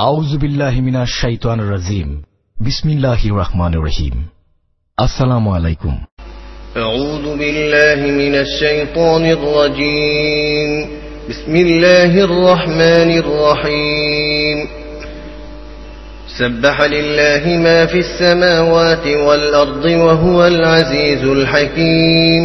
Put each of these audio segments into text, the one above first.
আউযু বিল্লাহি মিনাশ শাইতানির রাজিম বিসমিল্লাহির রহমানির রহিম আসসালামু আলাইকুম أعوذ بالله من الشيطان الرجيم بسم الله الرحمن الرحيم سبح لله ما في السماوات والأرض وهو العزيز الحكيم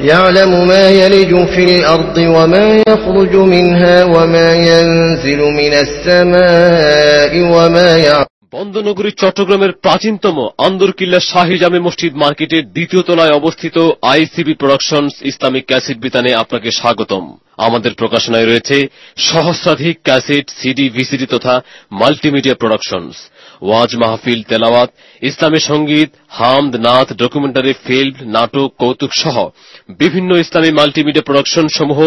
يعلم ما يلج في الأرض وما يخرج منها وما ينزل من السماء وما يعلم বন্দনগরী চট্টগ্রামের প্রাচীনতম আন্দরকিল্লা শাহী জামে মসজিদ মার্কেটের দ্বিতীয় তলায় অবস্থিত আইসিবি প্রোডাকশনস ইসলামিক ক্যাসেট বিতানে আপনাকে স্বাগতম আমাদের প্রকাশনায় রয়েছে সহস্রাধিক ক্যাসেট সিডি ভিসিডি তথা মাল্টিমিডিয়া প্রোডাকশনস ওয়াজ মাহফিল, তেলাওয়াত, ইসলামী সংগীত, হামদ নাথ ডকুমেন্টারি, ফিল্ম, নাটক, কৌতুক সহ বিভিন্ন ইসলামী মাল্টিমিডিয়া প্রোডাকশন সমূহ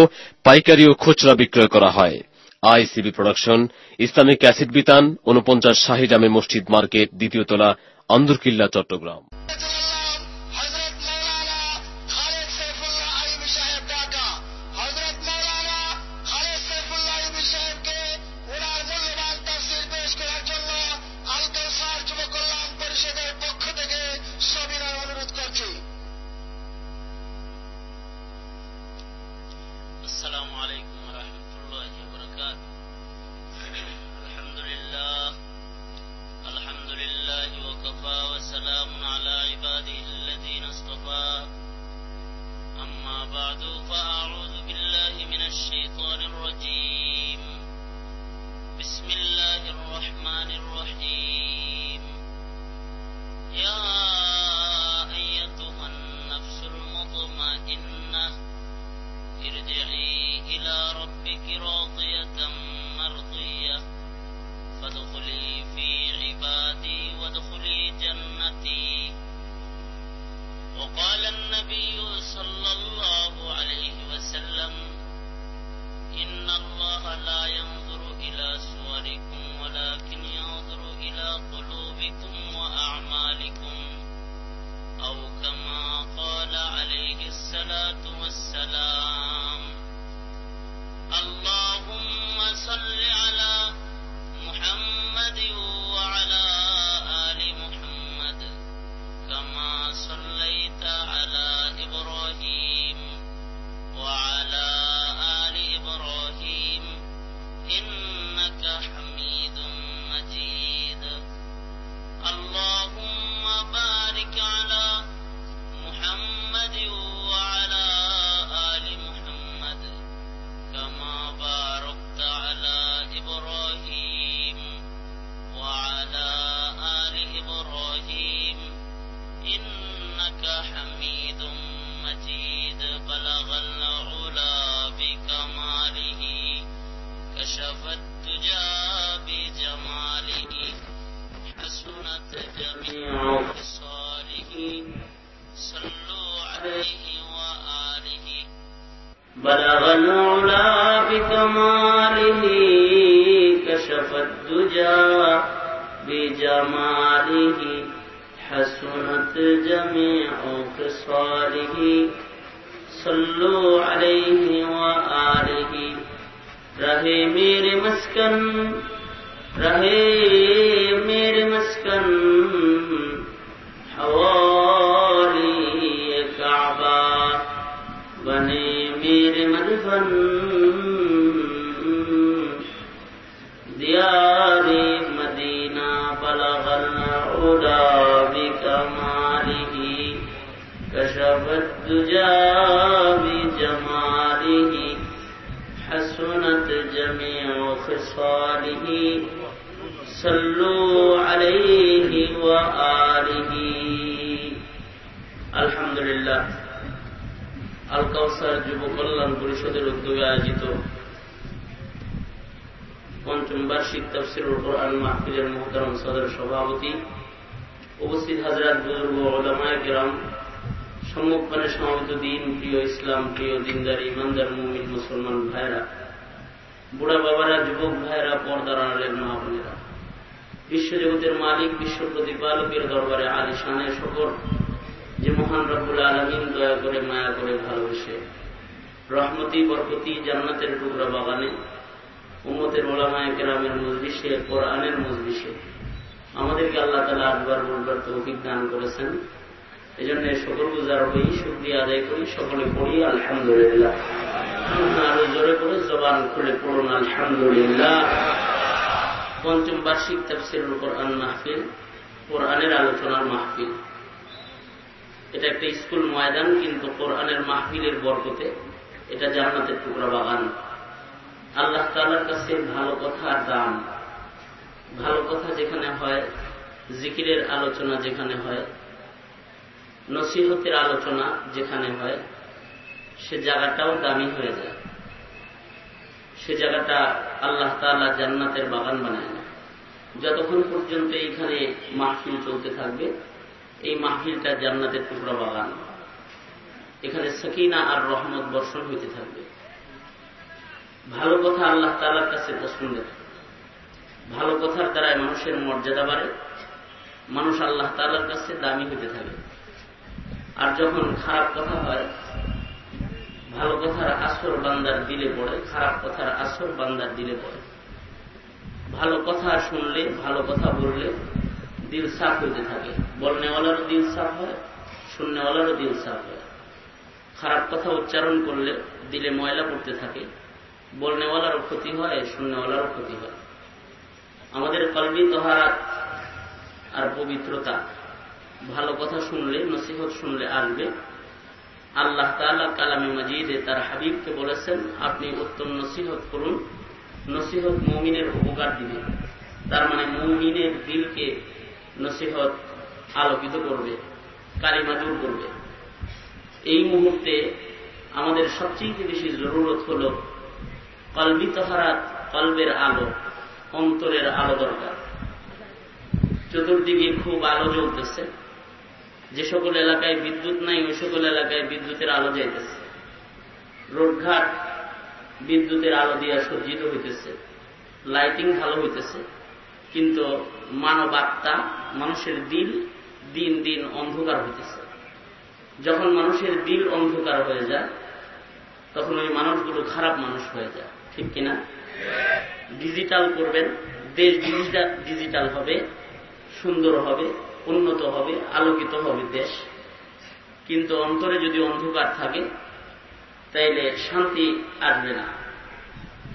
পাইকারি ও খুচরা বিক্রয় করা হয়। আইসিবি প্রোডাকশন ইসলামিক ক্যাসেট বিতান উনপঞ্চাশ শাহী জামে মসজিদ মার্কেট, দ্বিতীয় তলা, আন্দরকিল্লা, চট্টগ্রাম। العلا بکماله كشف الدجى بجماله حسنت جميع خصاله صلوا عليه وآله الحمد لله আল কাউসার যুব কল্যাণ পরিষদের উদ্যোগে আয়োজিত পঞ্চম বার্ষিক তফসিরুল কোরআন মাহফিলের মোহতারাম সদর সভাপতি উপস্থিত হাজরাত বুজুর্গ ওলামায় গ্রাম সম্মুখপানে সমাবেত দিন, প্রিয় ইসলাম, প্রিয় দিনদার, ইমানদার, মুমিন, মুসলমান ভাইরা বুড়া বাবারা, যুবক ভাইরা পর্দার আড়ালের মা বোনেরা, বিশ্বজগতের মালিক, বিশ্ব প্রতিপালকের দরবারে আলী শানে শকর, যে মহান রব্বুল আলমিন দয়া করে, মায়া করে ভালোবেসে, রহমতি, বরকতি, জান্নাতের টুকরা বাগানে, উম্মতের ওলামায় কেরামের মজলিসে, কোরআনের মজলিসে আমাদেরকে আল্লাহ তালা আটবার বলবার তৌফিক দান করেছেন। এই জন্য সকল গুজার হই, শুক্রিয়া আদায় করি, সকলে পড়ি, আলহামদুলিল্লাহ। আরও জোরে করে জবান খুলে পড়ুন, আলহামদুলিল্লাহ। পঞ্চম বার্ষিক তাফসিরুল কোরআন মাহফিল, কোরআনের আলোচনার মাহফিল। এটা একটা স্কুল ময়দান, কিন্তু কোরআনের মাহফিলের বরকতে এটা জান্নাতের টুকরা বাগান। আল্লাহ তালার কাছে ভালো কথার দাম। ভালো কথা যেখানে হয়, জিকিরের আলোচনা যেখানে হয়, নসিহতের আলোচনা যেখানে হয়, সে জায়গাটাও দামি হয়ে যায়। সে জায়গাটা আল্লাহ তালা জান্নাতের বাগান বানায় না যতক্ষণ পর্যন্ত এইখানে মাহফিল চলতে থাকবে, এই মাহফিলটা জান্নাতের টুকরা বাগান। এখানে সকিনা আর রহমত বর্ষণ হইতে থাকবে। ভালো কথা আল্লাহ তালার কাছে পছন্দের। ভালো কথার দ্বারাই মানুষের মর্যাদা বাড়ে, মানুষ আল্লাহ তালার কাছে দামি হতে থাকে। আর যখন খারাপ কথা হয়, ভালো কথার আসর বান্দার দিলে পড়ে, খারাপ কথার আসর বান্দার দিলে পড়ে। ভালো কথা শুনলে, ভালো কথা বললে দিল সাফ হইতে থাকে। বলনেওয়ালারও দিল সাফ হয়, শুননেওয়ালারও দিল সাফ হয়। খারাপ কথা উচ্চারণ করলে দিলে ময়লা পড়তে থাকে, বলনেওয়ালারও ক্ষতি হয়, শুননেওয়ালারও ক্ষতি হয়। আমাদের কলবি তহারাত আর পবিত্রতা। ভালো কথা শুনলে, নসিহত শুনলে আসবে। আল্লাহ তালা কালামে মাজিদে তার হাবিবকে বলেছেন, আপনি উত্তম নসিহত করুন। নসিহত মৌমিনের উপকার দিবে তার মানে মৌমিনের দিলকে নসিহত আলোকিত করবে, কালিমা দূর করবে। এই মুহূর্তে আমাদের সবচেয়ে বেশি জরুরত হল কলবি তহারাত, কলবের আলো। অন্তরের আলো দরকার। চতুর্দিকে খুব আলো জ্বলতেছে। যে সকল এলাকায় বিদ্যুৎ নাই, ওই সকল এলাকায় বিদ্যুতের আলো যাইতেছে। রোডঘাট বিদ্যুতের আলো দিয়া সজ্জিত হইতেছে। লাইটিং ভালো হইতেছে। কিন্তু মানব আত্মা মানুষের দিল দিন দিন অন্ধকার হইতেছে। যখন মানুষের দিল অন্ধকার হয়ে যায়, তখন ওই মানুষগুলো খারাপ মানুষ হয়ে যায়। ঠিক কিনা? ডিজিটাল করবেন, দেশ ডিজিটাল হবে, সুন্দর হবে, উন্নত হবে, আলোকিত হবে দেশ। কিন্তু অন্তরে যদি অন্ধকার থাকে, তাইলে শান্তি আসবে না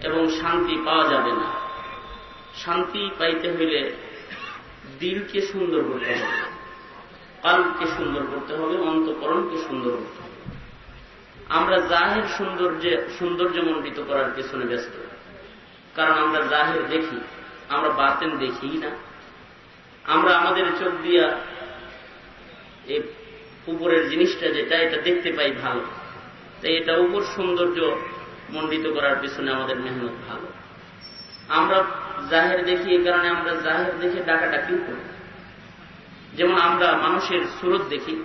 এবং শান্তি পাওয়া যাবে না। শান্তি পাইতে হইলে দিলকে সুন্দর করতে হবে, কালকে সুন্দর করতে হবে, অন্তকরণকে সুন্দর করতে হবে। আমরা জাহের সৌন্দর্যে সৌন্দর্যমণ্ডিত করার পেছনে ব্যস্ত। কারণ আমরা জাহের দেখি, আমরা বাতেন দেখি না। আমরা আমাদের চোখ দিয়া এই উপরের জিনিসটা যেটা, এটা দেখতে পাই ভালো। তাই এটা উপর সৌন্দর্য মণ্ডিত করার পিছনে আমাদের মেহনত ভালো। আমরা জাহের দেখি এই কারণে আমরা জাহের দেখে ডাকাডাকিও করি যেমন আমরা মানুষের সুরত দেখি,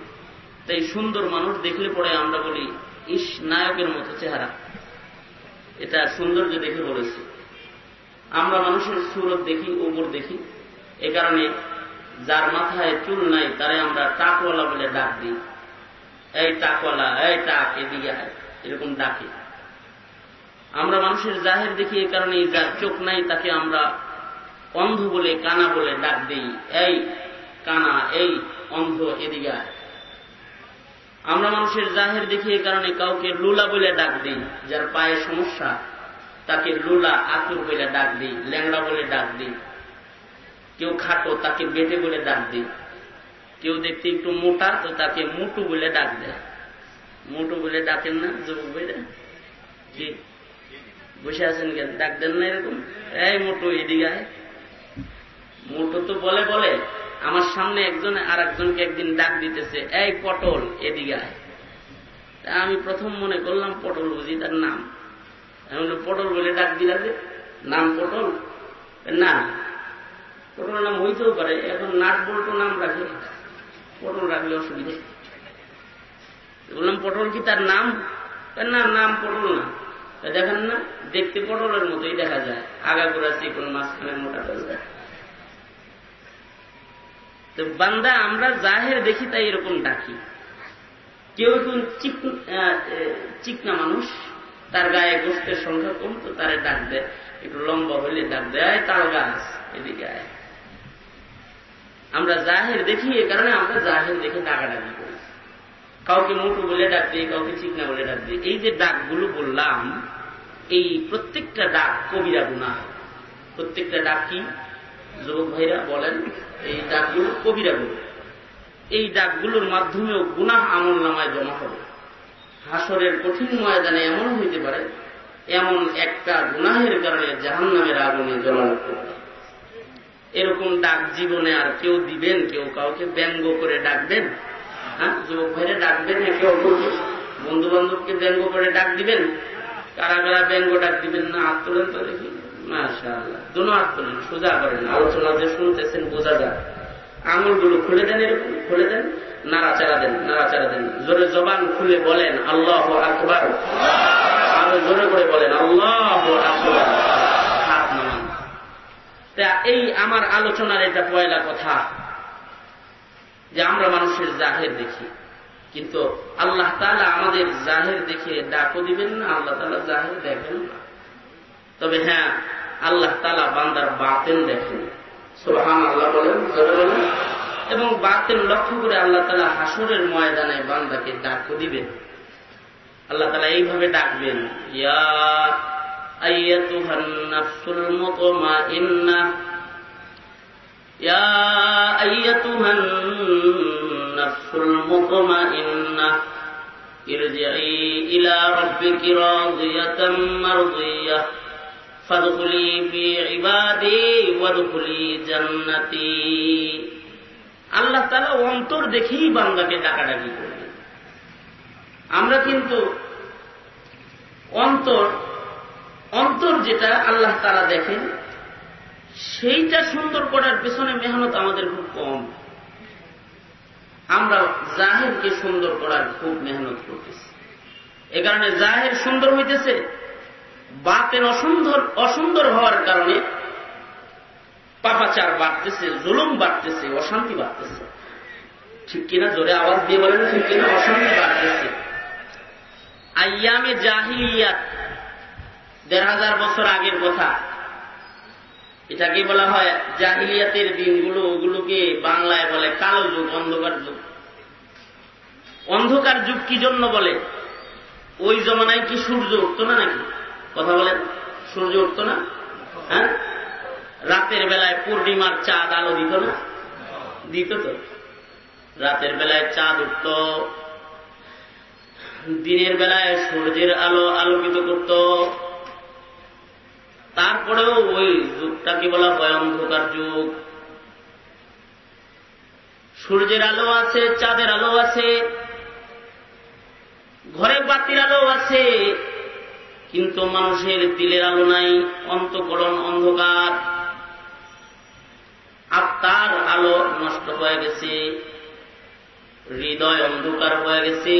তাই সুন্দর মানুষ দেখলে পরে আমরা বলি ইস নায়কের মতো চেহারা। এটা সৌন্দর্য দেখে বলেছি। আমরা মানুষের সুরত দেখি উপর দেখি। এ কারণে যার মাথায় চুল নাই, তারে আমরা টাকওয়ালা বলে ডাক দিই। এই টাকওয়ালা, এই টাক, এদিকে এরকম ডাকি। আমরা মানুষের জাহের দেখি, এ কারণে যার চোখ নাই, তাকে আমরা অন্ধ বলে, কানা বলে ডাক দিই। এই কানা, এই অন্ধ, এদিকে আমরা মানুষের জাহের দেখি, এ কারণে কাউকে লুলা বলে ডাক দিই, যার পায়ে সমস্যা। তাকে লুলা আতুর বলে ডাক দিই, ল্যাংড়া বলে ডাক দিই। কেউ খাটো, তাকে বেটে বলে ডাক দিই। কেউ দেখতে একটু মোটা, তো তাকে মুটু বলে ডাক দেয়। মুটু বলে ডাকেন না যুবক ভাইরা কি? বসে আছেন কেন? ডাক দেন না এরকম? এই মোটু, এদিকে আয়। মোটু তো বলে বলে। আমার সামনে একজন আর একজনকে একদিন ডাক দিতেছে, এই পটল, এদিকে আয়। আমি প্রথম মনে করলাম পটল বুঝি তার নাম। আমি পটল বলে ডাক দিলা যে, নাম পটল? না, পটলের নাম হইতেও পারে, এখন নাট বল্টু নাম রাখে। পটল রাখলে অসুবিধা। বললাম, পটল কি তার নাম? না, নাম পটল না। দেখেন না, দেখতে পটলের মতোই দেখা যায়। আগা গোড়া চিকন, মাঝখানে মোটা যায়। তো বান্দা, আমরা জাহের দেখি তাই এরকম ডাকি। কেউ এখন চিকনা মানুষ। তার গায়ে গোষ্ঠের সংখ্যা কম, তো তারে ডাক দেয়। একটু লম্বা হইলে ডাক দেয় তাল গাছ এদিকে আয়। আমরা জাহের দেখি, এ কারণে আমরা জাহের দেখে ডাকাডাকি করি। কাউকে মোটু বলে ডাক দিই কাউকে চিকনা বলে ডাক দিই এই যে ডাকগুলো বললাম, এই প্রত্যেকটা ডাক কবিরা গুণা প্রত্যেকটা ডাক কি? যুবক ভাইরা বলেন, এই ডাকগুলো কবিরা গুণ এই ডাকগুলোর মাধ্যমেও গুনাহ আমল নামায় জমা হবে হাসরের কঠিন ময়দানে এমন হইতে পারে, এমন একটা গুনাহের কারণে জাহান নামের আগুনে জ্বলা লাগতে পারে এরকম ডাক জীবনে আর কেউ দিবেন, কেউ কাউকে ব্যঙ্গ করে ডাকবেন হ্যাঁ? যুবক ভাইরা ডাকবেন, একে অপরকে। বন্ধু বান্ধবকে ব্যঙ্গ করে ডাক দিবেন। কারা কারা ব্যঙ্গ ডাক দিবেন না, হাত তোলেন তো দেখি। মাসা আল্লাহ দুনো হাত সোজা করেন। আলোচনা যে শুনতেছেন, বোঝা যায় আঙুলগুলো খুলে দেন এরকম, খুলে দেন। নাড়াচাড়া দেন নাড়াচাড়া দেন। জোরে জবান খুলে বলেন, আল্লাহ আকবার। আরও জোরে করে বলেন, আল্লাহ আকবার। হাত নামান। তা এই আমার আলোচনার এটা পয়লা কথা, যে আমরা মানুষের জাহের দেখি। কিন্তু আল্লাহ তালা আমাদের জাহের দেখে ডাকও দিবেন না, আল্লাহ তালা জাহের দেখেন না। তবে হ্যাঁ আল্লাহ তালা বান্দার বাতেন দেখেন। সোহান আল্লাহ বলেন বলেন। এবং বাতেন লক্ষ্য করে আল্লাহ তালা হাসরের ময়দানে বান্দাকে ডাকও দিবেন। আল্লাহ তালা এইভাবে ডাকবেন, ইয়া আইয়াতুহান নাফসুল মুতমাইন্না يا আল্লাহ তালা অন্তর দেখেই বান্দাকে ডাকাডাকি করবেন আমরা কিন্তু অন্তর অন্তর যেটা আল্লাহ তালা দেখেন, সেইটা সুন্দর করার পেছনে মেহনত আমাদের খুব কম। আমরা জাহেরকে সুন্দর করার খুব মেহনত করতেছি। এ কারণে জাহের সুন্দর হইতেছে বাতের অসুন্দর অসুন্দর হওয়ার কারণে পাপাচার বাড়তেছে, জুলুম বাড়তেছে, অশান্তি বাড়তেছে। ঠিক কিনা? জোরে আওয়াজ দিয়ে বলেন, ঠিক কিনা? অশান্তি বাড়তেছে। আয়ামে জাহিলিয়াত, দেড় হাজার বছর আগের কথা। এটাকে বলা হয় জাহিলিয়াতের দিনগুলো, ওগুলোকে বাংলায় বলে কালো যুগ, অন্ধকার যুগ। অন্ধকার যুগ কি জন্য বলে? ওই জমানায় কি সূর্য উঠত না নাকি? কথা বলেন, সূর্য উঠত না? হ্যাঁ? রাতের বেলায় পূর্ণিমার চাঁদ আলো দিত না? দিত তো। রাতের বেলায় চাঁদ উঠত। দিনের বেলায় সূর্যের আলো আলোকিত করত। তারপরেও ওই যুগটাকে বলা হয় অন্ধকার যুগ। সূর্যের আলো আছে, চাঁদের আলো আছে, ঘরে বাতির আলো আছে, কিন্তু মানুষের দিলের আলো নাই, অন্তকরণ অন্ধকার। আত্মার আলো নষ্ট হয়ে গেছে, হৃদয় অন্ধকার হয়ে গেছে।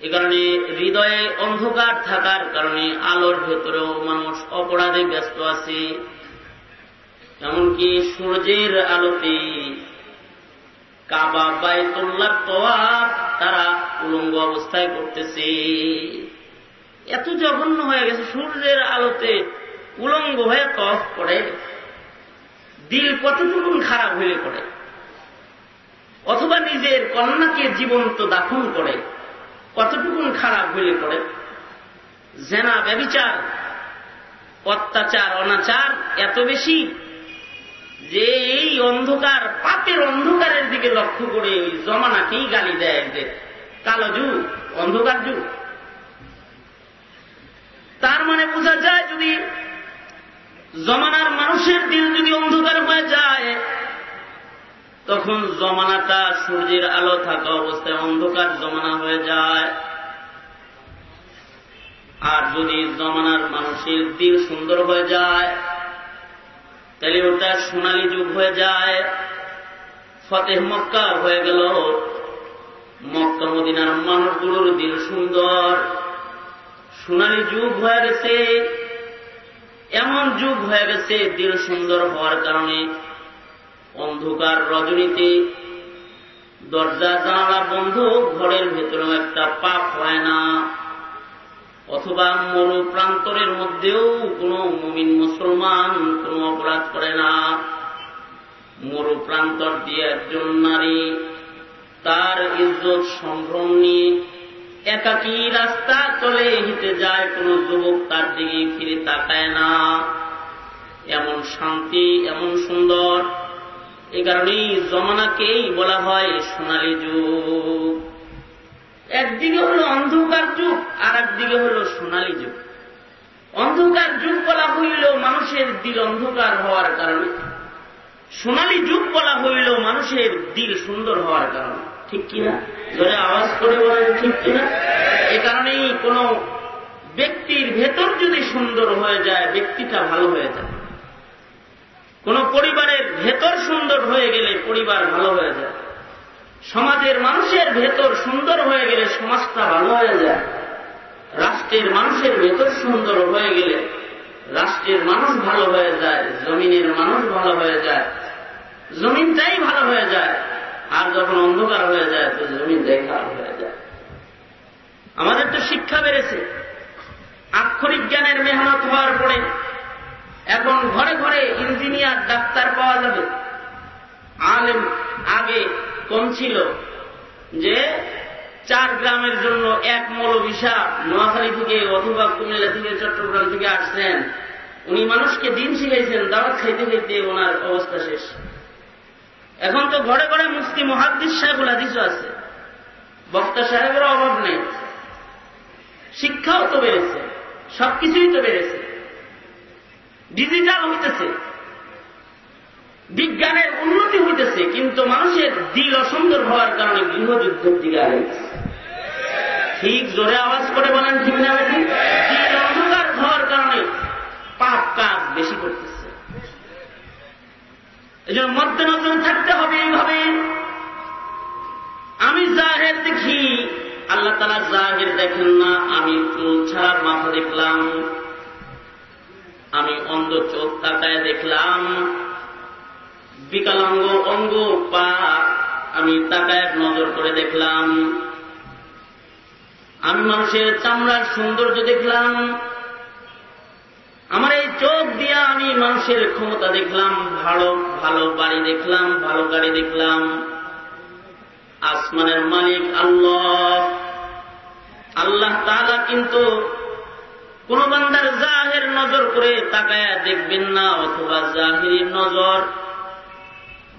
এ কারণে হৃদয়ে অন্ধকার থাকার কারণে আলোর ভেতরেও মানুষ অপরাধে ব্যস্ত আছে। এমনকি সূর্যের আলোতে কাবা বায়তুল্লার তোয়াব তারা উলঙ্গ অবস্থায় করতেছে এত জঘন্য হয়ে গেছে সূর্যের আলোতে, উলঙ্গ হয়ে তফ করে। দিল কতটুকু খারাপ হয়ে পড়ে অথবা নিজের কন্যাকে জীবন্ত দাফন করে কতটুকুন খারাপ হয়ে পড়ে জেনা, ব্যবিচার, অত্যাচার, অনাচার এত বেশি যে এই অন্ধকার, পাপের অন্ধকারের দিকে লক্ষ্য করে ওই জমানাকেই গালি দেয় যে, কালো যুগ, অন্ধকার যুগ। তার মানে বোঝা যায় যদি জমানার মানুষের দিল যদি অন্ধকার হয়ে যায়, তখন জমানাটা সূর্যের আলো থাকা অবস্থায় অন্ধকার জমানা হয়ে যায়। আর যদি জমানার মানুষের দিল সুন্দর হয়ে যায়, তাহলে ওটা সোনালী যুগ হয়ে যায়। ফতেহ মক্কা হয়ে গেল। মক্কা মদিনার মানুষগুলোর দিল সুন্দর। সোনালী যুগ হয়ে গেছে। এমন যুগ হয়ে গেছে, দিল সুন্দর হওয়ার কারণে অন্ধকার রজনীতে দরজা, জানালা বন্ধ, ঘরের ভেতরেও একটা পাপ হয় না। অথবা মরু প্রান্তরের মধ্যেও কোনো মুমিন মুসলমান, কোনো অপরাধ করে না। মরু প্রান্তর দিয়ে একজন নারী তার ইজ্জত সম্ভ্রম নিয়ে একাকী রাস্তা চলে হেঁটে যায়, কোন যুবক তার দিকে ফিরে তাকায় না। এমন শান্তি, এমন সুন্দর এই কারণেই জমানাকেই বলা হয় সোনালী যুগ। একদিকে হলো অন্ধকার যুগ আর একদিকে হলো সোনালী যুগ। অন্ধকার যুগ বলা হইল মানুষের দিল অন্ধকার হওয়ার কারণে। সোনালী যুগ বলা হইল মানুষের দিল সুন্দর হওয়ার কারণে। ঠিক কিনা? ধরে আওয়াজ করে বলেন, ঠিক কিনা? এ কারণেই কোন ব্যক্তির ভেতর যদি সুন্দর হয়ে যায়, ব্যক্তিটা ভালো হয়ে যায়। কোন পরিবারের ভেতর সুন্দর হয়ে গেলে পরিবার ভালো হয়ে যায়। সমাজের মানুষের ভেতর সুন্দর হয়ে গেলে সমাজটা ভালো হয়ে যায়। রাষ্ট্রের মানুষের ভেতর সুন্দর হয়ে গেলে রাষ্ট্রের মানুষ ভালো হয়ে যায়, জমিনের মানুষ ভালো হয়ে যায়, জমিনটাই ভালো হয়ে যায়। আর যখন অন্ধকার হয়ে যায়, তো জমিনটাই খারাপ হয়ে যায়। আমাদের তো শিক্ষা বেড়েছে। আক্ষরিক জ্ঞানের মেহনত হওয়ার পরে এখন ঘরে ঘরে ইঞ্জিনিয়ার, ডাক্তার পাওয়া যাবে। আলেম আগে কম ছিল যে চার গ্রামের জন্য এক মৌলবিশা নোয়াখালী থেকে অথবা কুমিল্লা থেকে চট্টগ্রাম থেকে আসছেন। উনি মানুষকে দিন শিখাইছেন, দাওয়াত খাইতে খাইতে ওনার অবস্থা শেষ। এখন তো ঘরে ঘরে মুফতি, মহাদ্দিস সাহেবুল হাদিসও আছে। বক্তা সাহেবের অভাব নেই। শিক্ষাও তো বেড়েছে, সবকিছুই তো বেড়েছে। ডিজিটাল হইতেছে। বিজ্ঞানের উন্নতি হইতেছে, কিন্তু মানুষের দিল অসুন্দর হওয়ার কারণে গৃহযুদ্ধের দিকে আগাইছে ঠিক জোরে আওয়াজ করে বলেন ঠিক না দিল অন্ধকার হওয়ার কারণে পাপ কাজ বেশি করতেছে। এই জন্য মধ্যে নজরে থাকতে হবে এইভাবে। আমি জাহের দেখি, আল্লাহ তালা জাহের দেখেন না, আমি চুল ছাড়া মাথা দেখলাম, আমি অন্ধ চোখ তাকায় দেখলাম, বিকলাঙ্গ অঙ্গ পা আমি তাকায় নজর করে দেখলাম, আমি মানুষের চামড়ার সৌন্দর্য দেখলাম আমার এই চোখ দিয়া আমি মানুষের ক্ষমতা দেখলাম, ভালো ভালো বাড়ি দেখলাম, ভালো গাড়ি দেখলাম। আসমানের মালিক আল্লাহ। আল্লাহ তাআলা কিন্তু কোন বান্দার জাহের নজর করে তাকায় দেখবেন না, অথবা জাহির নজর।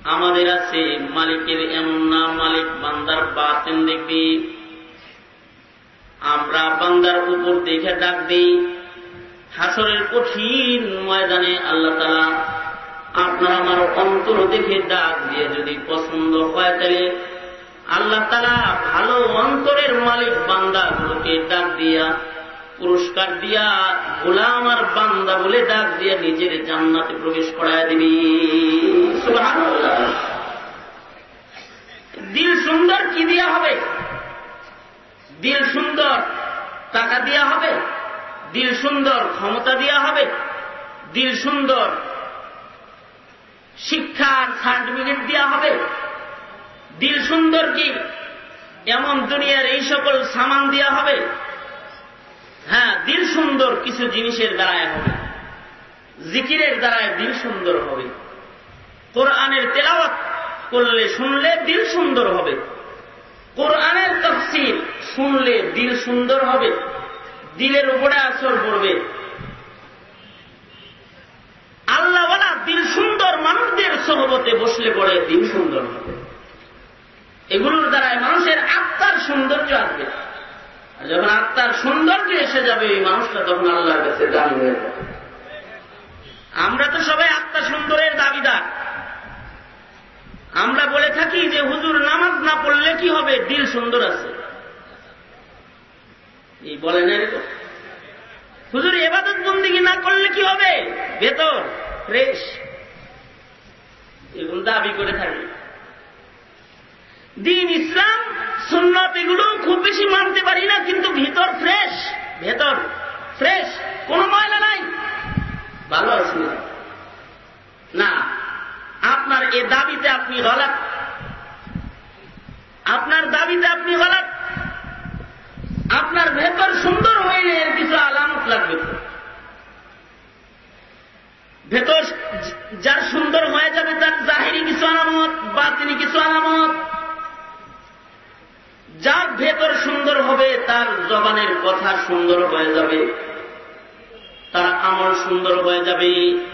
আমাদের আছে মালিকের এমন না, মালিক বান্দার বাতেন দেখবি। আমরা বান্দার উপর দেখে ডাক দিই। হাসরের কঠিন ময়দানে আল্লাহ তালা আপনার আমার অন্তর দেখে ডাক দিয়ে যদি পছন্দ হয় তাহলে আল্লাহ তালা ভালো অন্তরের মালিক বান্দাগুলোকে ডাক দিয়া, পুরস্কার দিয়া, গোলাম আর বান্দা বলে ডাক দিয়া নিজের জান্নাতে প্রবেশ করায় দিবি। দিল সুন্দর কি দিয়া হবে? দিল সুন্দর টাকা দিয়া হবে? দিল সুন্দর ক্ষমতা দিয়া হবে। দিল সুন্দর শিক্ষার সার্টিফিকেট দেওয়া হবে। দিল সুন্দর কি? এমন দুনিয়ার এই সকল সামান দেওয়া হবে। হ্যাঁ দিল সুন্দর কিছু জিনিসের দ্বারায় হবে। জিকিরের দ্বারায় দিল সুন্দর হবে। কোরআনের তেলাওয়াত করলে শুনলে দিল সুন্দর হবে। কোরআনের তফসিল শুনলে দিল সুন্দর হবে। দিলের উপরে আসর পড়বে। আল্লাহওয়ালা দিল সুন্দর মানুষদের সহবতে বসলে পড়ে, দিল সুন্দর হবে। এগুলোর দ্বারায় মানুষের আত্মার সৌন্দর্য আসবে। আর যখন আত্মার সৌন্দর্য এসে যাবে, এই মানুষটা তখন আল্লাহর কাছে দামি হয়ে যাবে। আমরা তো সবাই আত্মা সুন্দরের দাবিদার। আমরা বলে থাকি যে, হুজুর, নামাজ না পড়লে কি হবে? দিল সুন্দর আছে। এই বলেন এরকম। হুজুর, এবাদত বন্দিগি না করলে কি হবে? ভেতর, ফ্রেশ। দাবি করে থাকে। দিন ইসলাম, সুন্নত এগুলো খুব বেশি মানতে পারি না, কিন্তু ভিতর ফ্রেশ, ভেতর ফ্রেশ। কোন ময়লা নাই। ভালো আছি না। আপনার এ দাবিতে আপনি গলাত আপনার দাবিতে আপনি গলাত আপনার ভেতর সুন্দর হয়ে এর কিছু আলামত লাগবে। ভেতর যার সুন্দর হয়ে যাবে তার জাহিরি কিছু আলামত বা তিনি কিছু আলামত। যার ভেতর সুন্দর হবে তার জবানের কথা সুন্দর হয়ে যাবে। তার আমল সুন্দর হয়ে যাবে।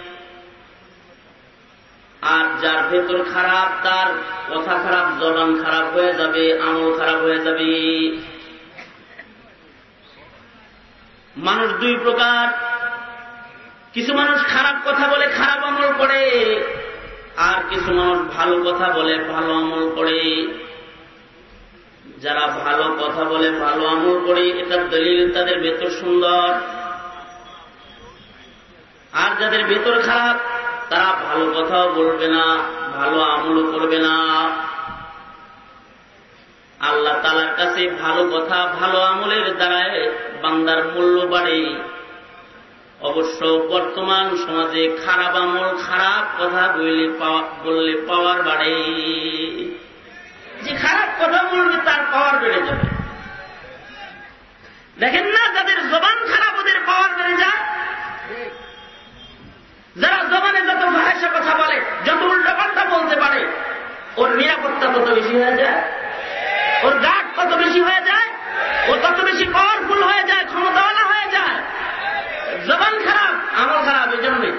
আর যার ভেতর খারাপ, তার কথা খারাপ, জবান খারাপ হয়ে যাবে, আমল খারাপ হয়ে যাবে। মানুষ দুই প্রকার। কিছু মানুষ খারাপ কথা বলে, খারাপ আমল করে। আর কিছু মানুষ ভালো কথা বলে, ভালো আমল করে। যারা ভালো কথা বলে, ভালো আমল করে, এটার দলিল তাদের ভেতর সুন্দর। আর যাদের ভেতর খারাপ, তারা ভালো কথাও বলবে না, ভালো আমলও করবে না। আল্লাহ তালার কাছে ভালো কথা, ভালো আমলের দ্বারায় বান্দার মূল্য বাড়ে। অবশ্য বর্তমান সমাজে খারাপ আমল, খারাপ কথা বললে বললে পাওয়ার বাড়ে। যে খারাপ কথা বলবে তার পাওয়ার বেড়ে যাবে। দেখেন না, যাদের জবান খারাপ, ওদের পাওয়ার বেড়ে যায়। যারা জবানে যত ভাষা কথা বলে, যত উল্টাপাল্টা বলতে পারে, ওর নিরাপত্তা তত বেশি হয়ে যায়। ওর গাঢ় কত বেশি হয়ে যায়? ও তত বেশি পাওয়ারফুল হয়ে যায়, ক্ষমতাওয়ালা হয়ে যায়। জবান খারাপ, আমল খারাপ এই জন্যই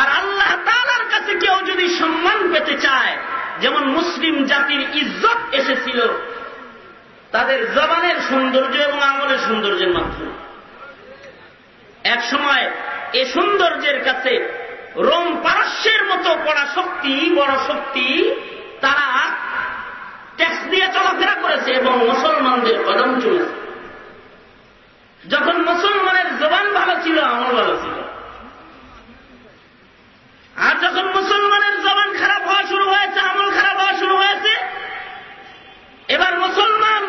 আর আল্লাহ তালার কাছে কেউ যদি সম্মান পেতে চায়, যেমন মুসলিম জাতির ইজ্জত এসেছিল, তাদের জবানের সৌন্দর্য এবং আমলের সৌন্দর্যের মাধ্যমে। এক সময় এ সৌন্দর্যের কাছে রোম পারস্যের মতো পড়া শক্তি বড় শক্তি তারা ট্যাক্স দিয়ে চলাফেরা করেছে এবং মুসলমানদের কদম চলেছে যখন মুসলমানের জবান ভালো ছিল, আমল ভালো ছিল। আর যখন মুসলমানের জবান খারাপ হওয়া শুরু হয়েছে, আমল খারাপ হওয়া শুরু হয়েছে, এবার মুসলমান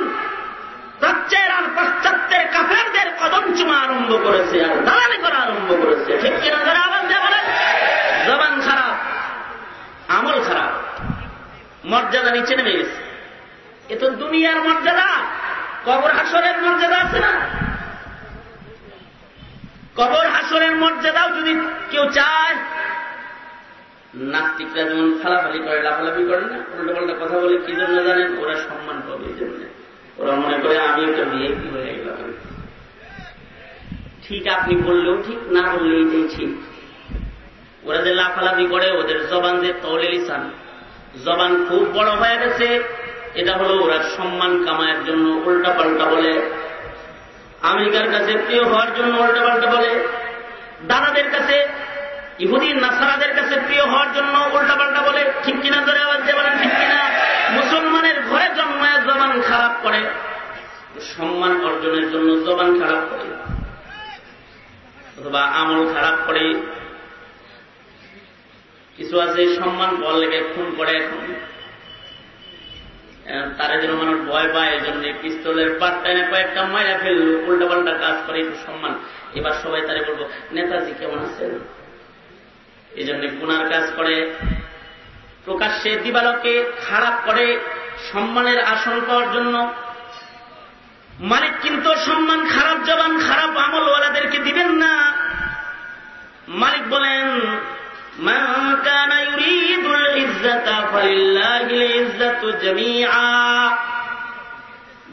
প্রাচ্যের আর পাশ্চাত্যের কাফেরদের কদম চুমা আরম্ভ করেছে আর দালালি করা আরম্ভ করেছে। ঠিক কিনা? ধরে আবার জবান খারাপ, আমল খারাপ। মর্যাদা নিচে নেমে গেছে। এ তো দুনিয়ার মর্যাদা। কবর হাসরের মর্যাদা আছে না? কবর হাসরের মর্যাদাও যদি কেউ চায়, নাস্তিকরা যেমন ফালাফালি করে, লাফালাফি করে না উল্টো পাল্টা কথা বলে কি জন্য জানেন ওরা সম্মান পাবে এই জন্য। ওরা মনে করে, আমি একটা বিএপি হয়ে গেলাম। ঠিক আপনি বললেও ঠিক, না বললেও এটাই ঠিক। ওরা যে লাফালাফি করে, ওদের জবান যে তলে লিসান জবান খুব বড় হয়ে গেছে। এটা হলো ওরা সম্মান কামায়ের জন্য উল্টা পাল্টা বলে। আমেরিকার কাছে প্রিয় হওয়ার জন্য উল্টা পাল্টা বলে। দাদাদের কাছে, ইহুদি নাসারাদের কাছে প্রিয় হওয়ার জন্য উল্টা পাল্টা বলে। ঠিক কিনা ধরে আবার যে বলেন, ঠিক কিনা? মুসলমানের ঘরে জন্মায় জবান খারাপ করে। সম্মান অর্জনের জন্য জবান খারাপ করে। অথবা আমল খারাপ করে। কিছু আছে, সম্মান বল লেগে খুন করে এখন। তারা যেন মানুষ ভয় পায়, এই জন্য পিস্তলের পাটটা এনে কয়েকটা মায়া ফেলল উল্টা পাল্টা কাজ করে একটু সম্মান। এবার সবাই তারে বলব, নেতাজি কেমন আছেন? এই জন্য গুনার কাজ করে, প্রকাশ্যে দিবালকে খারাপ করে সম্মানের আসন পাওয়ার জন্য। মালিক কিন্তু সম্মান, খারাপ জবান, খারাপ আমলওয়ালাদেরকে দিবেন না। মালিক বলেন من كان يريد العزة فلله العزة جميعا.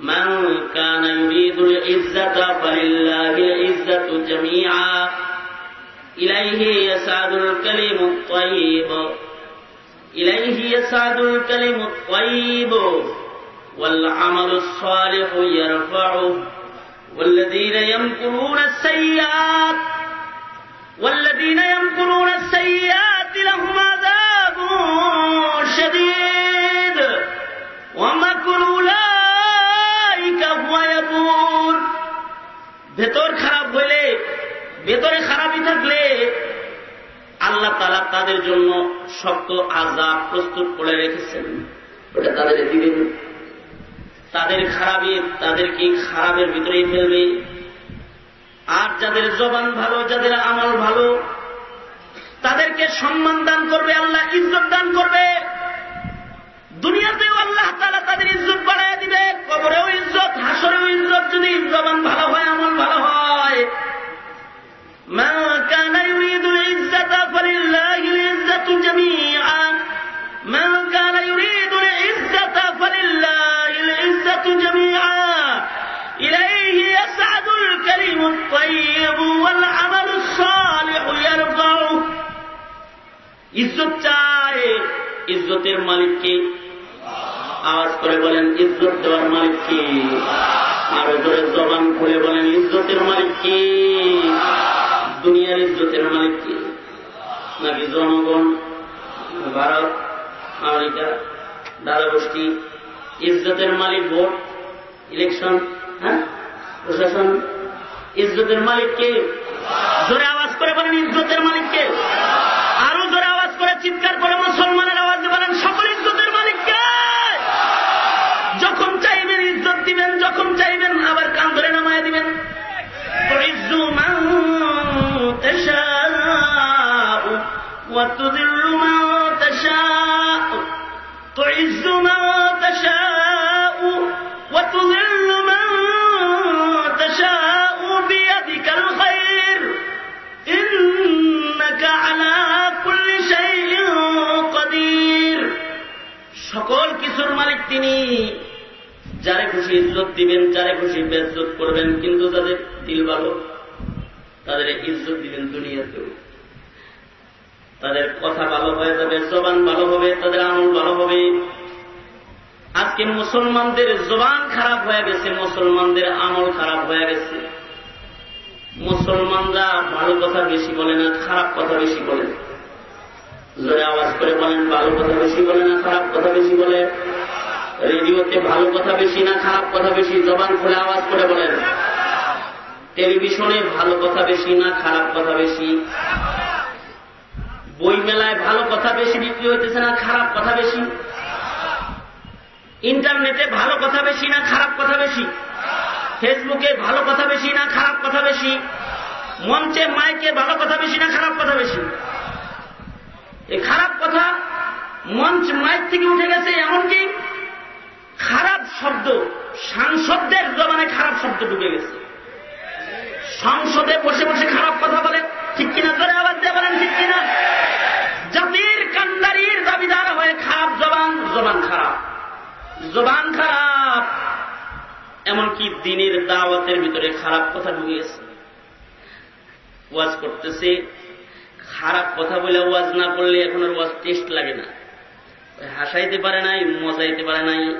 من كان يريد العزة فلله العزة جميعا. إليه يسعد الكلم الطيب. إليه يسعد الكلم الطيب. والعمل الصالح يرفعه. والذين يمكرون السيئات والذين يمكرون السيئات لهم عذاب شديد ومكر أولئك هو يبور ভেতর খারাপ হইলে ভেতরে খারাপই থাকলে আল্লাহ তালা তাদের জন্য শক্ত আজাব প্রস্তুত করে রেখেছেন ওটা তাদের দিবেন তাদের খারাপে তাদেরকে খারাপের ভিতরেই ফেলবে আর যাদের জবান ভালো যাদের আমল ভালো তাদেরকে সম্মান দান করবে আল্লাহ ইজ্জত দান করবে দুনিয়াতেও আল্লাহ তালা তাদের ইজ্জত বাড়ায় দিবে কবরেও ইজ্জত হাসরেও ইজ্জত যদি জবান ভালো হয় আমল ভালো হয় ما كان يريد العزة فلله العزة جميعا من كان يريد العزة فلله العزة جميعا إليه يسعد الكلم الطيب والعمل الصالح يرفعه ইজ্জত চায় ইজ্জতের মালিককে আওয়াজ করে বলেন ইজ্জত দেওয়ার মালিককে আরো জোরে জবান খুলে বলেন ইজ্জতের মালিককে দুনিয়ার ইজ্জতের মালিককে নাকি জনগণ ভারত আমেরিকা দাদা গোষ্ঠী ইজ্জতের মালিক ভোট ইলেকশন হ্যাঁ প্রশাসন ইজ্জতের মালিককে জোরে আওয়াজ করে বলেন ইজ্জতের মালিককে আরো জোরে আওয়াজ করে চিৎকার করে মুসলমানের আওয়াজ বলেন সকল ইজ্জতের মালিককে যখন চাইবেন ইজ্জত দিবেন যখন চাইবেন আবার কান ধরে নামায় দিবেন تعز من تشاء وتذل من تشاء تعز من تشاء وتذل الخير إنك على كل شيء قدير সকল কিছুর মালিক তিনি যারে খুশি ইজ্জত দিবেন যারে খুশি বেজ্জত করবেন কিন্তু যাদের দিল ভালো তাদের ইজ্জত দিবেন দুনিয়াতেও তাদের কথা ভালো হয়ে যাবে জবান ভালো হবে তাদের আমল ভালো হবে আজকে মুসলমানদের জবান খারাপ হয়ে গেছে মুসলমানদের আমল খারাপ হয়ে গেছে মুসলমানরা ভালো কথা বেশি বলে না, খারাপ কথা বেশি বলে। জোরে আওয়াজ করে বলেন ভালো কথা বেশি বলে না, খারাপ কথা বেশি বলে। রেডিওতে ভালো কথা বেশি না, খারাপ কথা বেশি, জবান খুলে আওয়াজ করে বলেন। টেলিভিশনে ভালো কথা বেশি না, খারাপ কথা বেশি। বই মেলায় ভালো কথা বেশি, বিক্রি হইতেছে না, খারাপ কথা বেশি। ইন্টারনেটে ভালো কথা বেশি না, খারাপ কথা বেশি। ফেসবুকে ভালো কথা বেশি না খারাপ কথা বেশি? মঞ্চে মাইকে ভালো কথা বেশি না খারাপ কথা বেশি? এই খারাপ কথা মঞ্চ মাইক থেকে উঠে গেছে এমনকি খারাপ শব্দ, সাংসদদের জমানে খারাপ শব্দ ঢুকে গেছে। সংসদে বসে বসে খারাপ কথা বলে, ঠিক কিনা ধরে আবার দিয়ে বলেন ঠিক কিনা? জাতির কান্ডারির দাবিদার হয়ে খারাপ জবান জবান খারাপ জবান খারাপ। এমনকি দিনের দাওয়াতের ভিতরে খারাপ কথা ঢুকে গেছে ওয়াজ করতেছে। খারাপ কথা বলে ওয়াজ না করলে এখন আর ওয়াজ টেস্ট লাগে না। হাসাইতে পারে নাই, মজাইতে পারে নাই।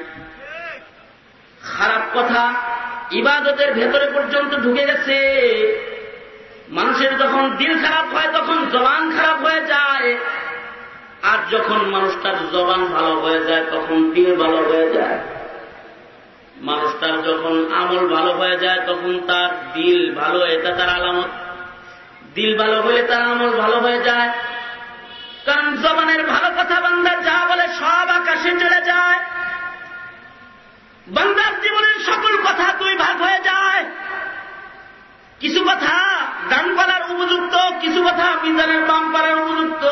খারাপ কথা ইবাদতের ভেতরে পর্যন্ত ঢুকে গেছে। মানুষের যখন দিল খারাপ হয়, তখন জবান খারাপ হয়ে যায়। আর যখন মানুষটার জবান ভালো হয়ে যায়, তখন দিল ভালো হয়ে যায়। মানুষটার যখন আমল ভালো হয়ে যায়, তখন তার দিল ভালো, এটা তার আলামত। দিল ভালো হলে তার আমল ভালো হয়ে যায়। কারণ জবানের ভালো কথা বান্দার যা বলে সব আকাশে চলে যায়। বান্দার জীবনের সকল কথা দুই ভাগ হয়ে যায়। কিছু কথা ডান পালার উপযুক্ত, কিছু কথা মিজানের বাম পালার উপযুক্ত।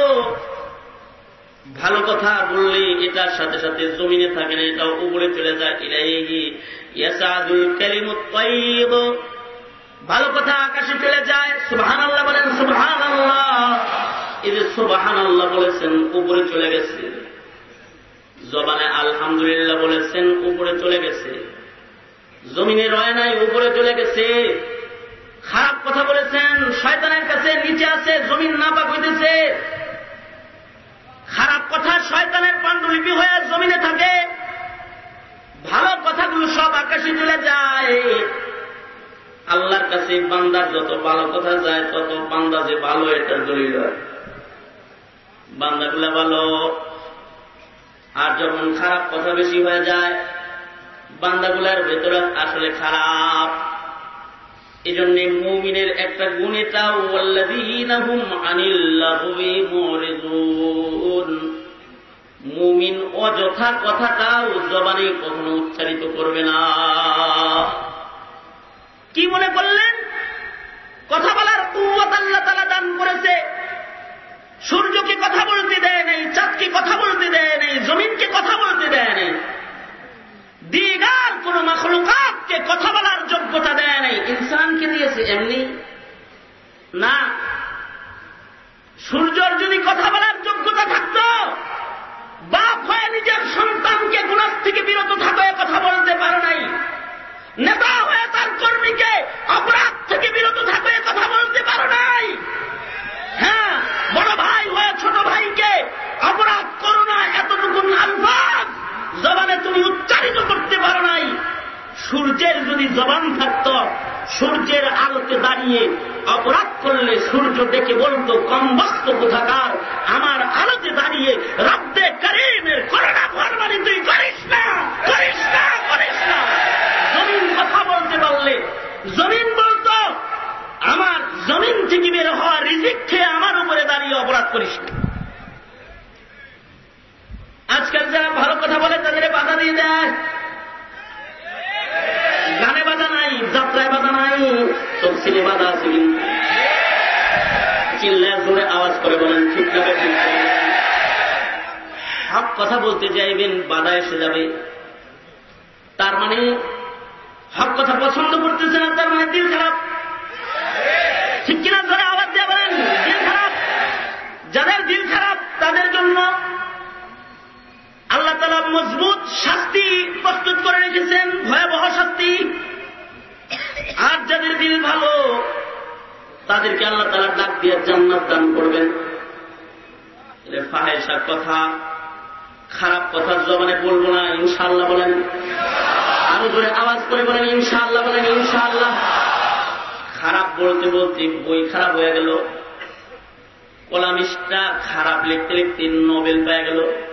ভালো কথা বললে, এটার সাথে সাথে জমিনে থাকে না, এটাও উপরে চলে যায় ইলাইহি ইয়াসাদুল কালিমুত তাইয়্যিব ভালো কথা আকাশে চলে যায়, সুবহানাল্লাহ বলেন, সুবহানাল্লাহ। এই যে সুবহানাল্লাহ বলেছেন, উপরে চলে গেছে। জবানে আলহামদুলিল্লাহ বলেছেন, উপরে চলে গেছে। জমিনে রয় নাই, উপরে চলে গেছে। খারাপ কথা বলেছেন, শয়তানের কাছে নিচে আছে, জমিন না পাক হইতেছে। খারাপ কথা শয়তানের পাণ্ডুলিপি হয়ে জমিনে থাকে। ভালো কথাগুলো সব আকাশে চলে যায়। আল্লাহর কাছে বান্দার যত ভালো কথা যায়, তত বান্দা যে ভালো এটার দলিল বান্দাগুলা ভালো। আর যখন খারাপ কথা বেশি হয়ে যায়, বান্দাগুলার ভেতরে আসলে খারাপ। এজন্য মুমিনের একটা গুণ এটাও অযথা কথাটাও জবানে কখনো উচ্চারিত করবে না। কি মনে করলেন? কথা বলার কুয়াত আল্লাহ তালা দান করেছে। সূর্যকে কথা বলতে দেয় নেই, চাঁদকে কথা বলতে দেয় নেই, জমিনকে কথা বলতে দেয় নেই। দিগার কোন মখলুকাতকে কথা বলার যোগ্যতা দেয় নেই। ইনসানকে দিয়েছে এমনি? না। সূর্যর যদি কথা বলার যোগ্যতা থাকত, বাপ হয়ে নিজের সন্তানকে গুণার থেকে বিরত থাকো কথা বলতে পারে নাই। নেতা হয়ে তার কর্মীকে অপরাধ থেকে বিরত থাকো কথা বলতে পারো নাই। হ্যাঁ বড় ভাই হয়ে ছোট ভাইকে অপরাধ করো না, এতটুকু আলফাজ জবানে তুমি উচ্চারিত করতে পারো নাই। সূর্যের যদি জবান থাকত, সূর্যের আলোতে দাঁড়িয়ে অপরাধ করলে সূর্য ডেকে বলতো কম্বস্ত কোথাকার? আমার আলোতে দাঁড়িয়ে রব্দে করিমের করোনা ফরমানি তুই করিস না করিস না করিস না। জমিন কথা বলতে পারলে, জমিন বলতো, আমার জমিন থেকে বের হওয়া রিজিক খেয়ে আমার উপরে দাঁড়িয়ে অপরাধ করিস না। আজকাল যারা ভালো কথা বলে তাদের বাধা দিয়ে দেয়। গানে বাধা নাই, যাত্রায় বাধা নাই, তফসিলে বাধা আছে। চিল্লার জোরে আওয়াজ করে বলেন, ঠিক না ঠিক সব কথা বলতে চাইবেন, বাধা এসে যাবে। তার মানে হক কথা পছন্দ করতেছে না, তার মানে দিল খারাপ। ঠিক কিনা ধরে আওয়াজ দিয়ে বলেন, দিল খারাপ। যাদের দিল খারাপ, তাদের জন্য আল্লাহ তালা মজবুত শাস্তি প্রস্তুত করে রেখেছেন, ভয়াবহ শাস্তি। আর যাদের দিল ভালো, তাদেরকে আল্লাহ তালা ডাক দিয়ে জান্নাত দান করবেন। ফাহেসা কথা, খারাপ কথা জবানে বলব না, ইনশাআল্লাহ বলেন। আরও করে আওয়াজ করে বলেন, ইনশাআল্লাহ বলেন, ইনশাআল্লাহ। খারাপ বলতে বলতে বই খারাপ হয়ে গেল। কলামিস্টটা খারাপ লিখতে লিখতে নোবেল পেয়ে গেল।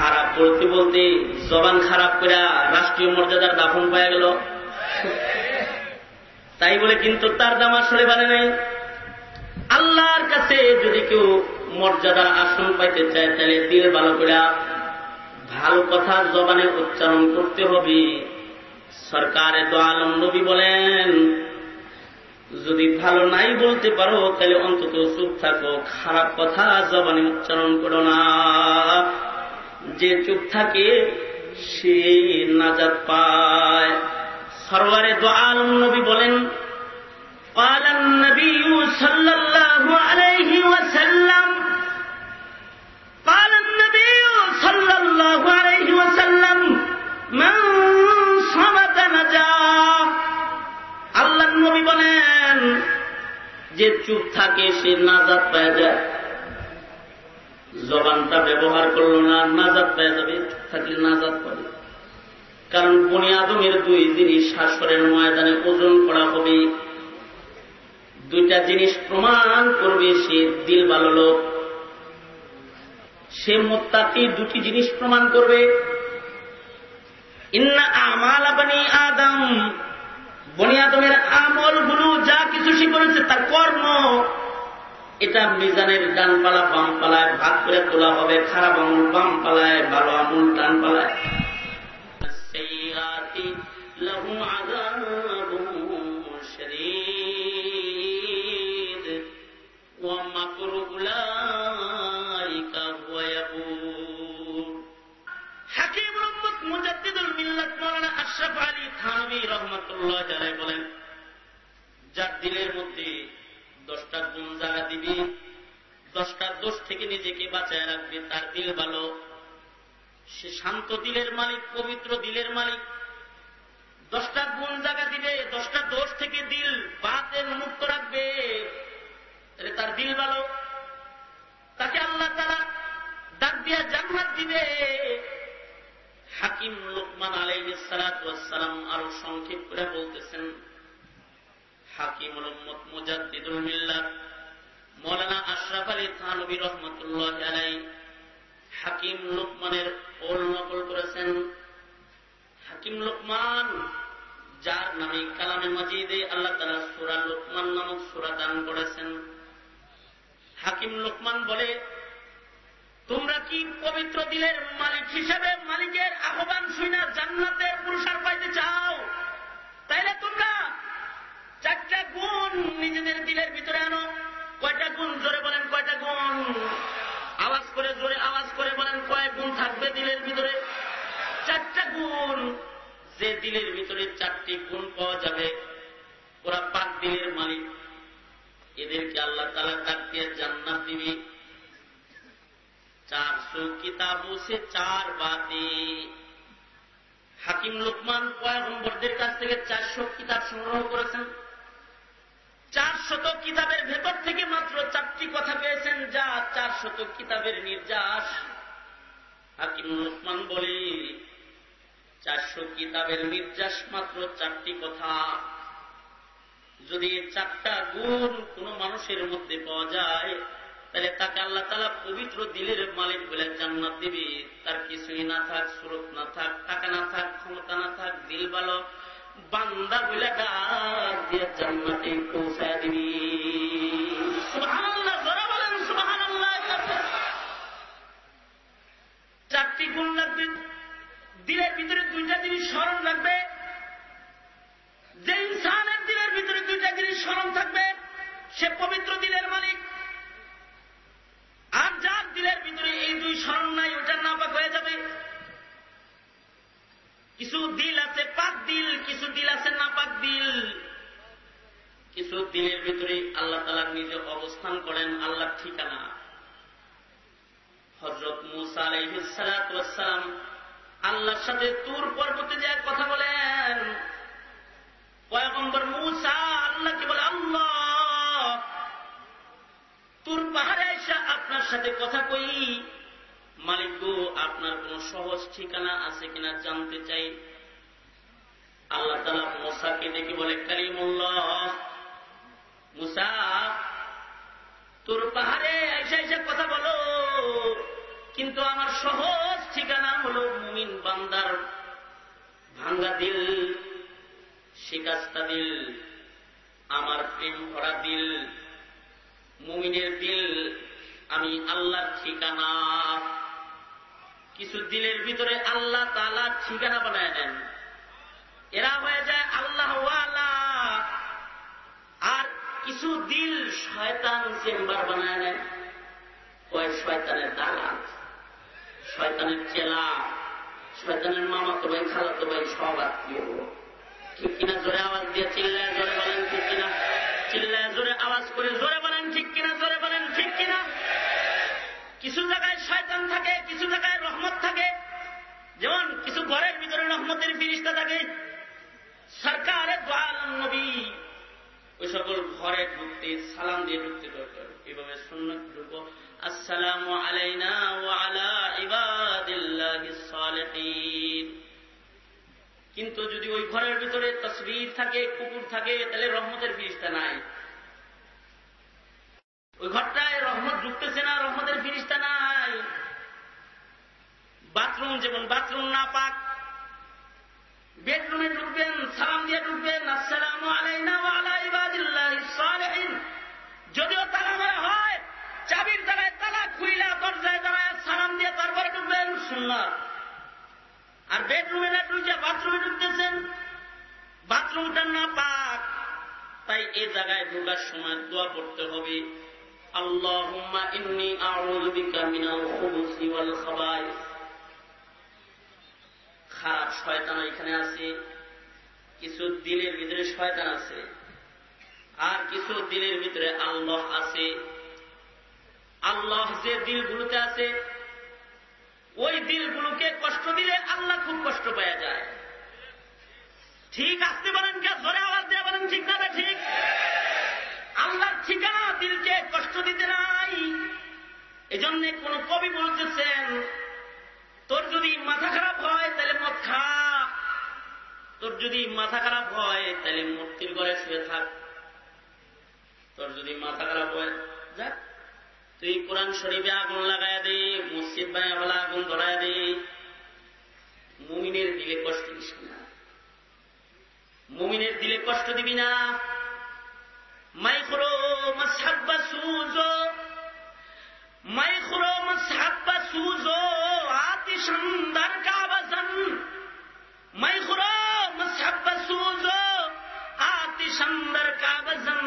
খারাপ বলতে বলতে জবান খারাপ করে রাষ্ট্রীয় মর্যাদার দাফন পাওয়া গেল। তাই বলে কিন্তু তার দাম আসলে মানে নাই। আল্লাহর কাছে যদি কেউ মর্যাদার আসন পাইতে চায়, তাহলে দিল ভালো করে ভালো কথা জবানে উচ্চারণ করতে হবে। সরকারে তো আলম নবী বলেন, যদি ভালো নাই বলতে পারো, তাহলে অন্তত চুপ থাকো, খারাপ কথা জবানে উচ্চারণ করো না। যে চুপ থাকে সে নাজাত পায় সরওয়ারে দো আলম নবী বলেন قال النبي صلى الله عليه وسلم قال النبي صلى الله عليه وسلم من صمت نجا আল্লাহ নবী বলেন যে চুপ থাকে সে নাজাত পায় যায় জবানটা ব্যবহার করল না, নাজাত পেয়ে যাবে, থাকলে নাজাত পাবে। কারণ বনি আদমের দুই জিনিস শাসরের ময়দানে ওজন করা হবে। দুইটা জিনিস প্রমাণ করবে সে দিল ভালো লোক। সে মোত্তাকি দুটি জিনিস প্রমাণ করবে। আমাল বানি আদম বনি আদমের আমলগুলো যা কিছু সে করেছে তার কর্ম। এটা মিজানের ডান পালা বাম পালায় ভাগ করে তোলা হবে। খারাপ আমল বাম পালায় ভালো আমল ডান পালায় আশরাফ আলী থানবি রহমতুল্লাহ জানায় বলেন, যার দিলের মধ্যে দশটা গুণ জায়গা দিবি, দশটা দোষ থেকে নিজেকে বাঁচায় রাখবে, তার দিল ভালো। সে শান্ত দিলের মালিক, পবিত্র দিলের মালিক। দশটা গুণ জায়গা দিবে, দশটা দোষ থেকে দিল বাতের মুক্ত রাখবে। তাহলে তার দিল ভালো। তাকে আল্লাহ তারা ডাক দিয়া জান্নাত দিবে। হাকিম লোকমান আলাই সালাম আরও সংক্ষেপ করে বলতেছেন হাকিম মোহাম্মদ মুজাদ্দিদুল মিল্লাত। মৌলানা আশরাফ আলী থানবী রহমতুল্লাহ আলাই হাকিম লোকমানের ওল নকল করেছেন। হাকিম লোকমান, যার নামে কালামে মজিদে আল্লাহ তালা সুরা লোকমান নামক সুরা দান করেছেন। হাকিম লোকমান বলে, তোমরা কি পবিত্র দিলের মালিক হিসেবে মালিকের আহ্বান শুনে জান্নাতের পুরস্কার পাইতে চাও? তাইলে তোমরা চারটা গুণ নিজেদের দিলের ভিতরে আনো। কয়টা গুণ? জোরে বলেন কয়টা গুণ? আওয়াজ করে জোরে আওয়াজ করে বলেন কয় গুণ থাকবে দিলের ভিতরে? চারটা গুণ। যে দিলের ভিতরে চারটি গুণ পাওয়া যাবে, ওরা পাক দিলের মালিক। এদেরকে আল্লাহ তালা ডাক দিয়ে জান্নাত দিবি। চারশো কিতাব সে চার বাতে। হাকিম লোকমান পয়গম্বরদের কাছ থেকে চারশো কিতাব সংগ্রহ করেছেন। চারশত কিতাবের ভেতর থেকে মাত্র চারটি কথা পেয়েছেন, যা চারশত কিতাবের নির্যাস। হাকিম বলে চারশো কিতাবের নির্যাস মাত্র চারটি কথা। যদি চারটা গুণ কোন মানুষের মধ্যে পাওয়া যায়, তাহলে তাকে আল্লাহ তালা পবিত্র দিলের মালিক বলে জান্নাত দিবে। তার কিছুই না থাক, সুরত না থাক, টাকা না থাক, ক্ষমতা না থাক দিল ভালো বান্দা বলে জান্নাতে পৌঁছায় দিবি। চারটি গুণ লাগবে, দিলের ভিতরে দুইটা জিনিস স্মরণ রাখবে যে ইনসানের দিলের ভিতরে দুইটা জিনিস স্মরণ থাকবে, সে পবিত্র দিলের মালিক। আর যার দিলের ভিতরে এই দুই স্মরণ নাই ওটার নাপাক হয়ে যাবে। কিছু দিল আছে পাক দিল, কিছু দিল আছে নাপাক দিল। কিছু দিলের ভিতরে আল্লাহ তালার নিজে অবস্থান করেন, আল্লাহর ঠিকানা। হজরত মুসা আলাইসালাম আল্লাহর সাথে তুর পর্বতে যে কথা বলেন। পয়গম্বর মুসা আল্লাহকে বলে, আল্লাহ, তুর পাহাড়ে এসে আপনার সাথে কথা কই। মালিক গো, আপনার কোন সহজ ঠিকানা আছে কিনা জানতে চাই। আল্লাহ তালা মোসাকে দেখে বলে, কালিমুল্লাহ, মুসা, তোর পাহাড়ে এসে এসে কথা বলো। কিন্তু আমার সহজ ঠিকানা হলো মুমিন বান্দার ভাঙ্গা দিল শিকাস্তা দিল, আমার প্রেম ভরা দিল, মুমিনের দিল। আমি আল্লাহর ঠিকানা কিছু দিলের ভিতরে আল্লাহ তালার ঠিকানা বানায় নেন এরা হয়ে যায় আল্লাহ আর কিছু দিল শয়তান চেম্বার বানায় নেন কয় শয়তানের দালাল, শয়তানের চেলা, শয়তানের মামাতো ভাই খালাতো ভাই, সব আত্মীয়। ঠিক কিনা জোরে আওয়াজ দিয়ে চিল্লায় জোরে বলেন, ঠিক কিনা? চিল্লায় জোরে আওয়াজ করে জোরে বলেন, ঠিক কিনা কিছু জায়গায় শয়তান থাকে, কিছু জায়গায় রহমত থাকে। যেমন কিছু ঘরের ভিতরে রহমতের ফিরিস্তা থাকে। সরকারে নবী। ওই সকল ঘরে ঢুকতে, সালাম দিয়ে ঢুকতে দরকার। এভাবে শূন্য ঢুকবো। আসসালাম আলাইনা ও আলা ইবাদিল্লাহিন কিন্তু যদি ওই ঘরের ভিতরে তসবির থাকে, কুকুর থাকে, তাহলে রহমতের ফিরিস্তা নাই। ওই ঘরটায় রহমত ঢুকতেছে না, রহমতের ফিরিস্তা নাই। বাথরুম যেমন বাথরুম না পাক, বেডরুমে ঢুকবেন, সালাম দিয়ে ঢুকবেন, আসসালাম আলাইনা যদিও তালা মারা হয়, চাবির দ্বারায় তালা খুইলা দরজায় দাঁড়ায় সালাম দিয়ে তারপরে ঢুকবেন সুন্নার আর বেডরুমে না ঢুকে বাথরুমে ঢুকতেছেন, বাথরুমটা না পাক, তাই এ জায়গায় ঢোকার সময় দোয়া করতে হবে। ইন্নী আউযু বিকা মিনাল খুবুসি ওয়াল খাবাইস। খারাপ শয়তান এখানে আছে। কিছু দিলের ভিতরে শয়তান আছে। আর কিছু দিলের ভিতরে আল্লাহ আছে। আল্লাহ যে দিলগুলোতে আছে, ওই দিলগুলোকে কষ্ট দিলে আল্লাহ খুব কষ্ট পাওয়া যায়। ঠিক আসতে পারেন কে? ধরে আওয়াজ দেওয়া পারেন ঠিক না ঠিক। আল্লাহর ঠিকানা দিলকে কষ্ট দিতে নাই। এজন্য কোন কবি বলতেছেন, তোর যদি মাথা খারাপ হয়, তাহলে মদ খা। তোর যদি মাথা খারাপ হয়, তাহলে মূর্তির ঘরে শুয়ে থাক। তোর যদি মাথা খারাপ হয় যাক তুই কোরআন শরীফে আগুন লাগাই দে, মসজিদ বানাবেলা আগুন ধরায় দে। মুমিনের দিলে কষ্ট দিস না। মুমিনের দিলে কষ্ট দিবি না। মাইক্রো মাসাব্বা সুজো মাইক্রো মাসাব্বা সুজো আতিশান্দার কাবাজান। মাইক্রো মাসাব্বা সুজো আতিশান্দার কাবাজান।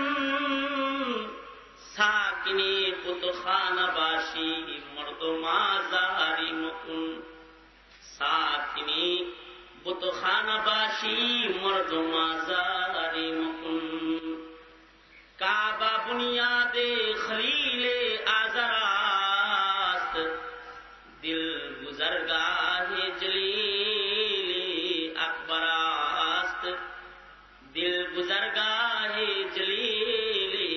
সাকিনি পুতখানাবাসী মর্দ মাজারি মুকুন সাকিনি বুতখানাবাসী মর্দ মাজারি মুকুন কাবা বুনিয়াদে খলিলে আজারাস্ত দিল গুজরগাহে জলিলে আকবরাস্ত দিল গুজরগাহে জলিলে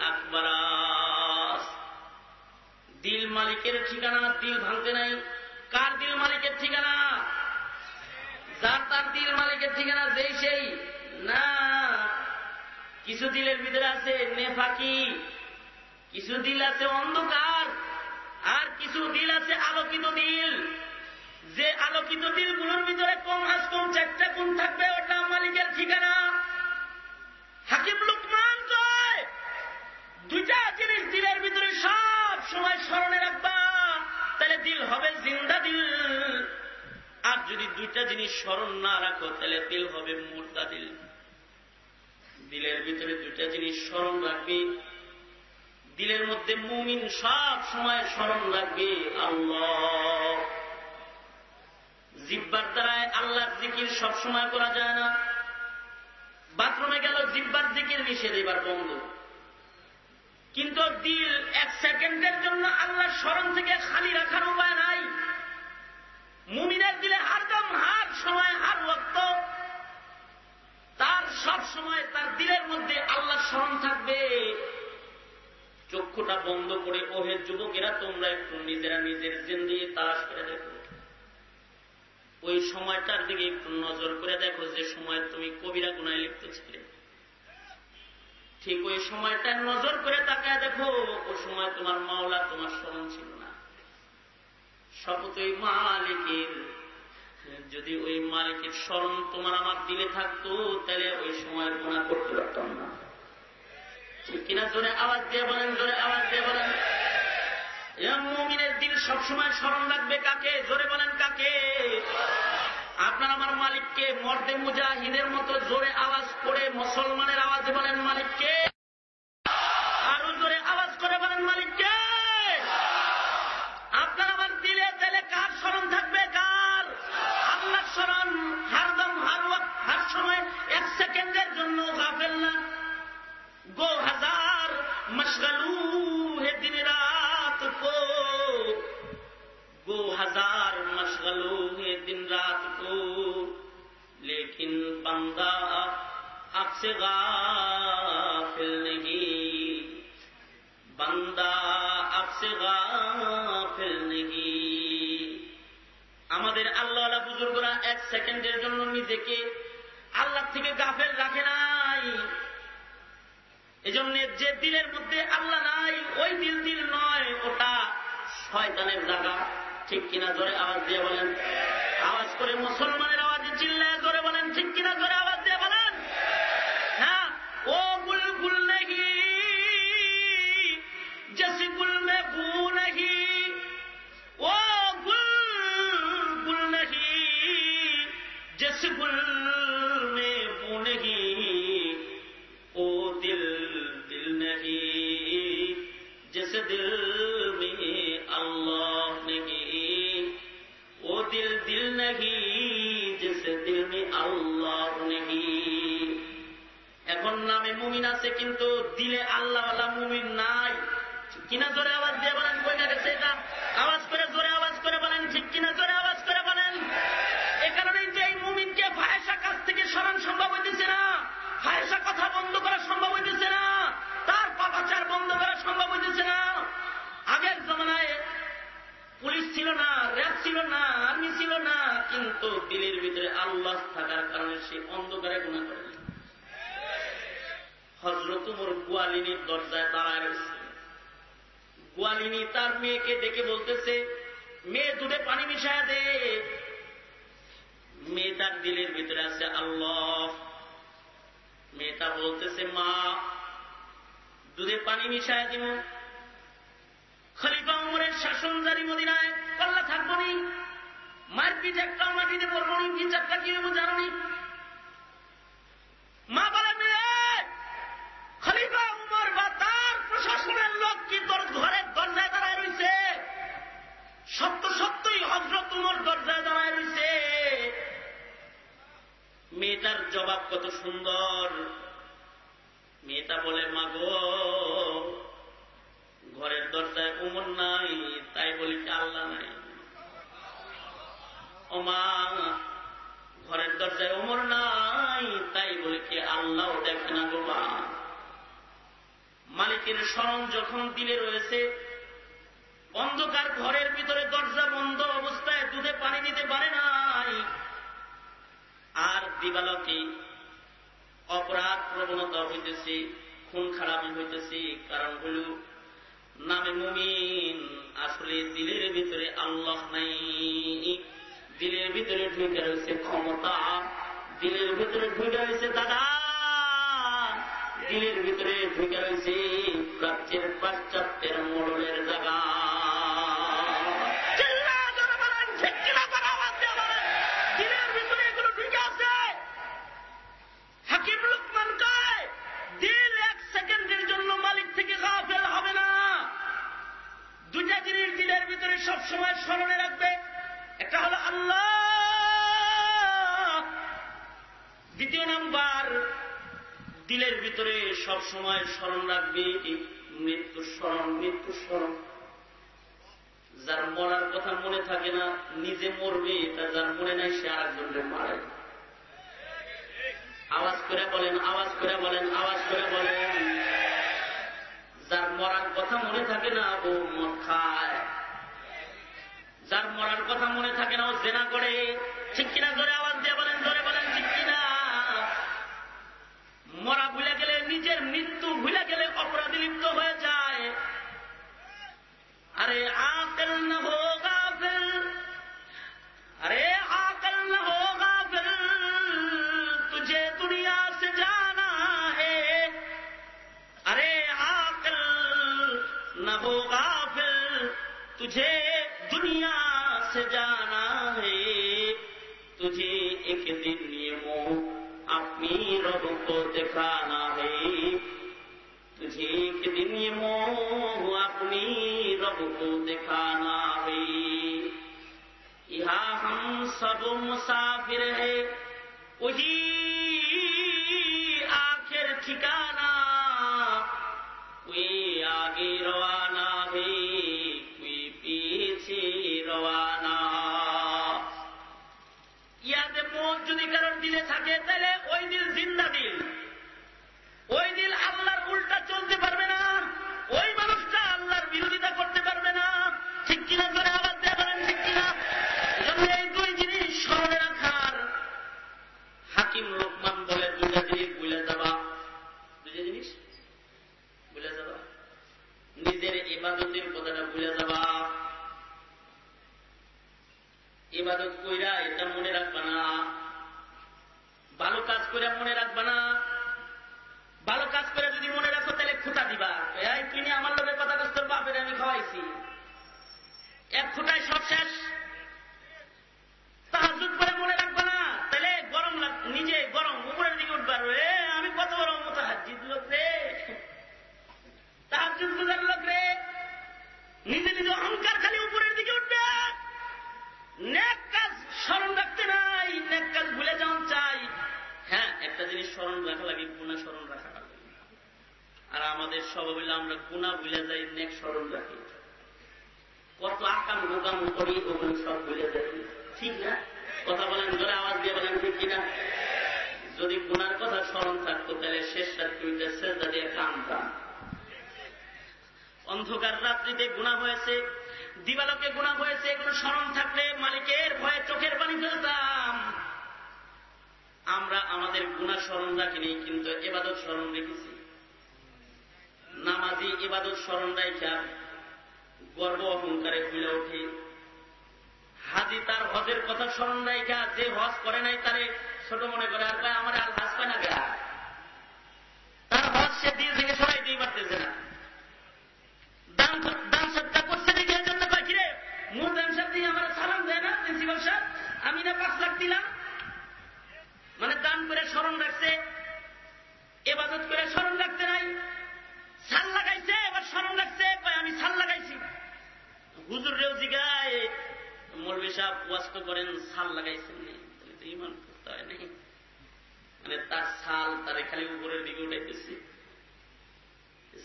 আকবরাস্ত দিল মালিকের ঠিকানা দিল ভাঙতে নাই কার দিল মালিকের ঠিকানা যার তার দিল মালিকের ঠিকানা যেই সেই না কিছু দিলের ভিতরে আছে নেফাকি, কিছু দিল আছে অন্ধকার, আর কিছু দিল আছে আলোকিত দিল। যে আলোকিত দিলগুলোর ভিতরে কম আজ কম চারটা কোন থাকবে ওটা মালিকের ঠিকানা। হাকিম লুকমান দুইটা জিনিস দিলের ভিতরে সব সময় স্মরণে রাখবা। তাহলে দিল হবে জিন্দা দিল। আর যদি দুইটা জিনিস স্মরণ না রাখো, তাহলে দিল হবে মুর্দা দিল। দিলের ভিতরে দুইটা জিনিস স্মরণ রাখবে। দিলের মধ্যে মুমিন সব সময় স্মরণ রাখবে, আল্লাহ। জিব্বার দ্বারায় আল্লাহর জিকির সব সময় করা যায় না। বাথরুমে গেল, জিব্বার জিকির নিষেধ এবার বন্ধ। কিন্তু দিল এক সেকেন্ডের জন্য আল্লাহ স্মরণ থেকে খালি রাখার উপায় নাই। মুমিনের দিলে হারদম হার সময় হার ওক্ত তার সব সময় তার দিলের মধ্যে আল্লাহ স্মরণ থাকবে। চক্ষুটা বন্ধ করে, ওহে যুবকেরা, তোমরা একটু নিজেরা নিজের জিন্দিগি তাস করে দেখো। ওই সময়টার দিকে একটু নজর করে দেখো, যে সময় তুমি কবিরা গুনায় লিপ্ত ছিলে। ঠিক ওই সময়টা নজর করে তাকায় দেখো ও সময় তোমার মাওলা তোমার স্মরণ ছিল না। শপথ ওই মালিকের যদি ওই মালিকের স্মরণ তোমার আমার দিলে থাকতো, তাহলে ওই সময় গুণা করতে পারতাম না। কিনা? জোরে আওয়াজ দিয়ে বলেন, জোরে আওয়াজ দিয়ে বলেন। মুমিনের দিল সবসময় স্মরণ রাখবে কাকে? জোরে বলেন কাকে? আপনার আমার মালিককে, মর্দে মুজাহিদের মতো জোরে আওয়াজ করে মুসলমানের আওয়াজে বলেন মালিককে। আরও জোরে আওয়াজ করে বলেন মালিককে। এক সেকেন্ডের জন্য গাফেল না গো হাজার মশগলু হে দিন রাত কো गो हजार मशगलों है दिन रात को लेकिन बंदा अब से गाफिल नहीं बंदा अब से गाफिल नहीं আমাদের আল্লাহ বুজুর্গরা এক সেকেন্ডের জন্য নিজেকে আল্লাহ থেকে গাফের রাখে নাই। এজন্য যে দিলের মধ্যে আল্লাহ নাই, ওই দিল দিল নয়, ওটা শয়তানের জায়গা। ঠিক কিনা জোরে আওয়াজ দিয়ে বলেন? আওয়াজ করে মুসলমানের আওয়াজে চিল্লায় জোরে বলেন, ঠিক কিনা জোরে কিন্তু দিলে আল্লাহ মুমিন নাই। কিনা জোরে আবার দিয়ে উমর গোয়ালিনীর দরজায় দাঁড়ায় রয়েছে। গোয়ালিনী তার মেয়েকে ডেকে বলতেছে, মেয়ে, দুধে পানি মিশায় দে। মেয়ে তার দিলের ভিতরে আছে, আল্লাহ। মেয়েটা বলতেছে, মা, দুধে পানি মিশায় দিব। খলিফা উমরের শাসন জারি মদিনায় পাল্লা থাকব নি। মার পিঠ একটা মাটিতে পড়ব নি, কি চারটা কি হব জানো নি? মা বলে মেয়ে খলিফা উমর বা তার প্রশাসনের লোক কি তোর ঘরের দরজায় দাঁড়ায় রয়েছে সত্য সত্যই হজরত উমর দরজায় দাঁড়ায় রয়েছে। মেয়েটার জবাব কত সুন্দর। মেয়েটা বলে, মাগো, ঘরের দরজায় উমর নাই, তাই বলি কি আল্লাহ নাই? ও মা ঘরের দরজায় উমর নাই, তাই বলি কি আল্লাহ দেখে না গো মা? মালিকের স্মরণ যখন দিলে রয়েছে অন্ধকার ঘরের ভিতরে দরজা বন্ধ অবস্থায় দুধে পানি দিতে পারে নাই। আর দিবালকে অপরাধ প্রবণতা হইতেছে, খুন খারাপি হইতেছে, কারণ হল নামে মুমিন, আসলে দিলের ভিতরে আল্লাহ নাই। দিলের ভিতরে ঢুকে রয়েছে ক্ষমতা, দিলের ভিতরে ঢুকে রয়েছে দাদা, দিলের ভিতরে ঢুকে রয়েছে প্রাচ্যের পাশ্চাত্যের মোড়লের জায়গা। সব সময় স্মরণে রাখবে। একটা হলো আল্লাহ। দ্বিতীয় নাম্বার, দিলের ভিতরে সব সময় স্মরণ রাখবে, এই মৃত্যু স্মরণ মৃত্যু স্মরণ। যার মরার কথা মনে থাকে না, নিজে মরবে তা যার মনে নাই, সে আর একজনকে মারে। আওয়াজ করে বলেন, আওয়াজ করে বলেন, আওয়াজ করে বলেন। যার মরার কথা মনে থাকে না, ও মদ খায়। যার মরার কথা মনে থাকে না, ও জেনা করে। ঠিক কিনা? জোরে আওয়াজ দিয়ে বলেন, জোরে বলেন, ঠিক কিনা? মরা ভুলে গেলে, নিজের মৃত্যু ভুলে গেলে অপরাধী লিপ্ত হয়ে যায়। আরে, আকেল না হো গাফেল। আরে, আকেল না হো গাফেল। তুঝে দুনিয়া সে জানা হে। আরে, আকেল না হো গাফেল। তুঝে دنیا سے جانا ہے۔ تجھے ایک دن یہ اپنی رب کو دکھانا ہے۔ تجھے ایک دن یہ اپنی رب کو دکھانا ہے۔ یہاں ہم سب مسافر ہے وہی آخر ٹھکانا۔ کوئی آگے روانہ ہے۔ রওয়ানা ইয়াতে মন যদি কারণ দিলে থাকে তাহলে ওই দিল জিন্দা দিল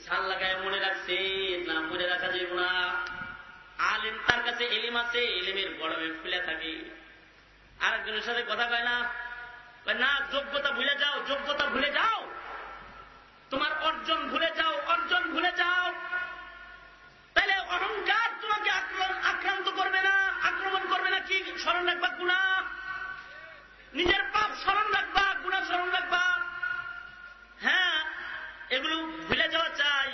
সাল লাগায় মনে রাখছে, না মনে রাখা যাইব না। আলেম তার কাছে এলিম আছে, এলিমের বড় ফুলে থাকে। আরেকজনের সাথে কথা কয় না না, যোগ্যতা ভুলে যাও, যোগ্যতা ভুলে যাও। তোমার অর্জন ভুলে যাও, অর্জন ভুলে যাও। তাহলে অহংকার তোমাকে আক্রান্ত করবে না, আক্রমণ করবে না, কি? স্মরণ রাখবা গুণা নিজের পাপ স্মরণ রাখবা গুণা স্মরণ রাখবা। এগুলো ভুলে যাওয়া চাই।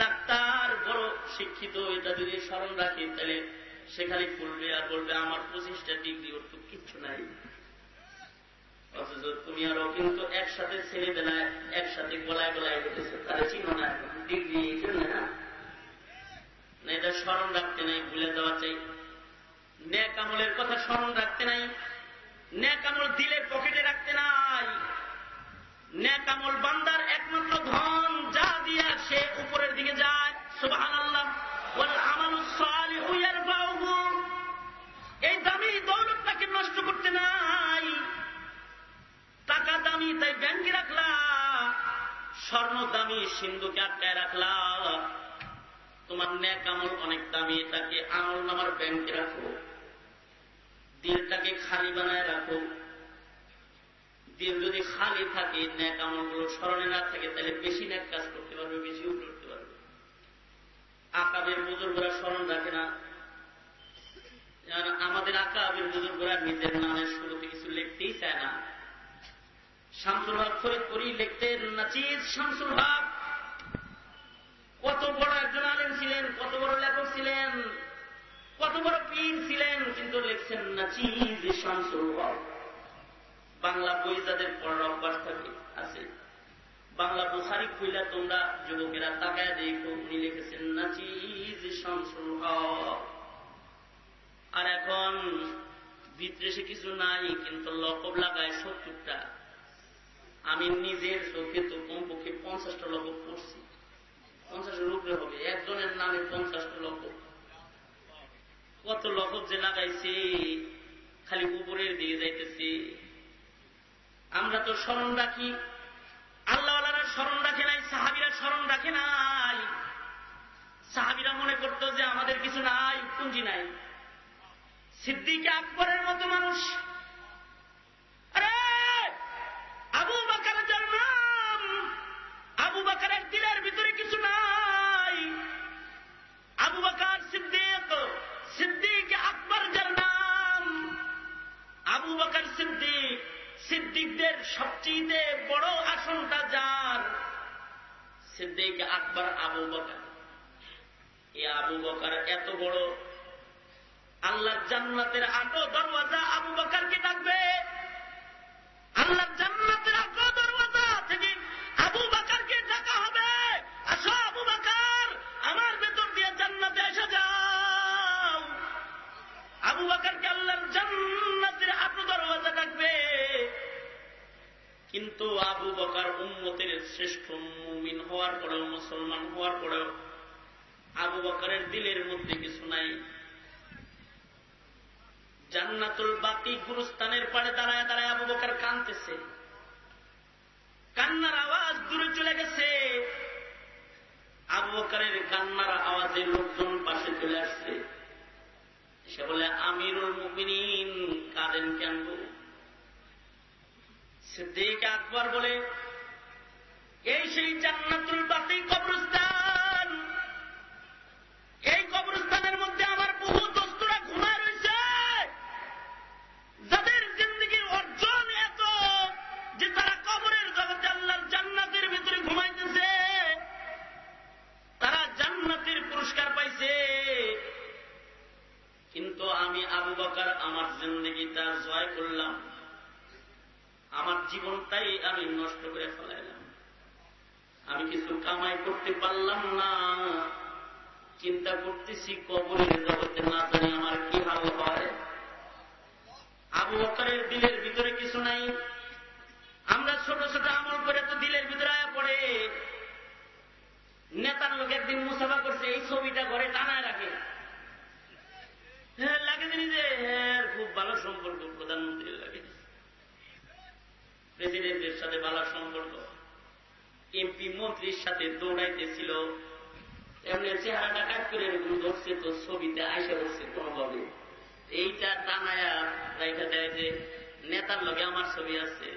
ডাক্তার বড় শিক্ষিত, এটা যদি স্মরণ রাখি, তাহলে সেখানে খুলবে আর বলবে, আমার পঁচিশটা ডিগ্রি ওর তো কিচ্ছু নাই। অথচ তুমি আরও কিন্তু একসাথে ছেড়ে বেলায় একসাথে গলায় গলায় উঠেছে তাহলে চিনো না ডিগ্রি না। এটা স্মরণ রাখতে নাই, ভুলে দেওয়া চাই। ন্যাক আমলের কথা স্মরণ রাখতে নাই, ন্যাক আমল দিলের পকেটে রাখতে নাই। ন্যাক আমল বান্দার একমাত্র ধন যা দিয়া সে উপরের দিকে যায় সুবাহান আল্লাহ এই দামি দৌলতটাকে নষ্ট করতে নাই। টাকা দামি, তাই ব্যাংকে রাখলা। স্বর্ণ দামি, সিন্ধুকে আটকায় রাখলা। তোমার ন্যাক আমল অনেক দামি এটাকে আমল নামার ব্যাংকে রাখো। দিলটাকে খালি বানায় রাখো। দিল যদি খালি থাকে ন্যাক আমলগুলো স্মরণে না থাকে, তাহলে বেশি ন্যাক কাজ করতে পারবে, বেশি করতে পারবে। আকাবের বুজুর্গরা স্মরণ রাখে না। আমাদের আকাবের বুজুর্গরা নিজের নামের শুরুতে কিছু লিখতেই চায় না। শামসুল হক ফরিদপুরি লিখতেন নাচিজ শামসুল হক, কত বড় একজন আলেম ছিলেন, কত বড় লেখক ছিলেন, কত বড় পীর ছিলেন, কিন্তু লিখছেন নাচিজ শামসুল হক। বাংলা বই যাদের পড়ার অভ্যাস থাকে, আছে। বাংলা বুখারি খুইলা তোমরা যুবকেরা তাকায় দেখো, উনি লিখেছেন, নাচিজ শামসুল হক। আর এখন ভিতরে কিছু নাই, কিন্তু লকব লাগায় সত্তরটা। আমি নিজের চোখে তো কমপক্ষে পঞ্চাশটা লকব পড়ছি। পঞ্চাশের উপরে হবে, একজনের নামে পঞ্চাশটা লকব। কত লকব যে লাগাইছে, খালি উপরের দিকে যাইতেছে। আমরা তো স্মরণ রাখি। আল্লাহওয়ালারা স্মরণ রাখে নাই, সাহাবিরা স্মরণ রাখে নাই। সাহাবিরা মনে করত যে আমাদের কিছু নাই পুঞ্জি নাই। সিদ্দিকে আকবরের মতো মানুষ। আরে, আবু বাকার যার নাম আবু বাকারের দিলের ভিতরে কিছু নাই। আবু বাকার সিদ্দিক সিদ্দিক আকবর যার নাম। আবু বাকার সিদ্দিক সিদ্দিকদের সবচেয়ে বড় আসনটা যার? সিদ্দিক আকবর আবু বকার। এই আবু বকার এত বড়। আল্লাহর জান্নাতের আটো দরওয়াজা আবু বকারকে ডাকবে। আল্লাহর জান্নাতের আটো দরওয়াজা থেকে আবু বাকারকে ডাকা হবে। আসো আবু বাকার, আমার ভেতর দিয়ে জান্নাতে এসে যাও। আবু বাকারকে আল্লাহর জান্নাতের আটো দরওয়াজা ডাকবে। কিন্তু আবু বকার উম্মতের শ্রেষ্ঠ মুমিন হওয়ার পরেও, মুসলমান হওয়ার পরেও আবু বকারের দিলের মধ্যে কিছু নাই। জান্নাতুল বাকি গুরুস্থানের পাড়ে দাঁড়ায় দাঁড়ায় আবু বকার কানতেছে কান্নার আওয়াজ দূরে চলে গেছে। আবু বকারের কান্নার আওয়াজে লোকজন পাশে চলে আসছে। সে বলে, আমিরুল মুমিনিন, কাঁদেন কেন সিদ্দিক আকবর বলে, এই সেই জান্নাতুল বাকি কবরস্থান। এই কবরস্থানের মধ্যে আমার বহু দোস্তরা ঘুমায় রয়েছে। যাদের জিন্দগির অর্জন এত যে তারা কবরের জগতে আল্লাহর জান্নাতের ভিতরে ঘুমাইতেছে, তারা জান্নাতের পুরস্কার পাইছে। কিন্তু আমি আবু বকার, আমার জিন্দগিটা জয় করলাম। আমার জীবনটাই আমি নষ্ট করে ফেলাইলাম। আমি কিছু কামাই করতে পারলাম না। চিন্তা করতেছি কবরের জগতে না জানি আমার কি হাল হয়। আবু বকরের দিলের ভিতরে কিছু নাই। আমরা ছোট ছোট আমল করে তো দিলের ভিতরে আয়া পড়ে। নেতার লোক একদিন মুসাফা করছে, এই ছবিটা ঘরে টানায় রাখে। হ্যাঁ লাগে জানি যে হ্যাঁ খুব ভালো সম্পর্ক প্রধানমন্ত্রীর লাগে। প্রেসিডেন্টের সাথে ভালো সম্পর্ক। এমপি মন্ত্রীর সাথে দৌড়াইতেছিল। এমনি চেহারাটা কাট করে এরকম ধরছে তো ছবিতে আইসা বসছে কোনোভাবে এইটা টানায়া রাইখা দেয় যে, নেতার লগে আমার ছবি আছে,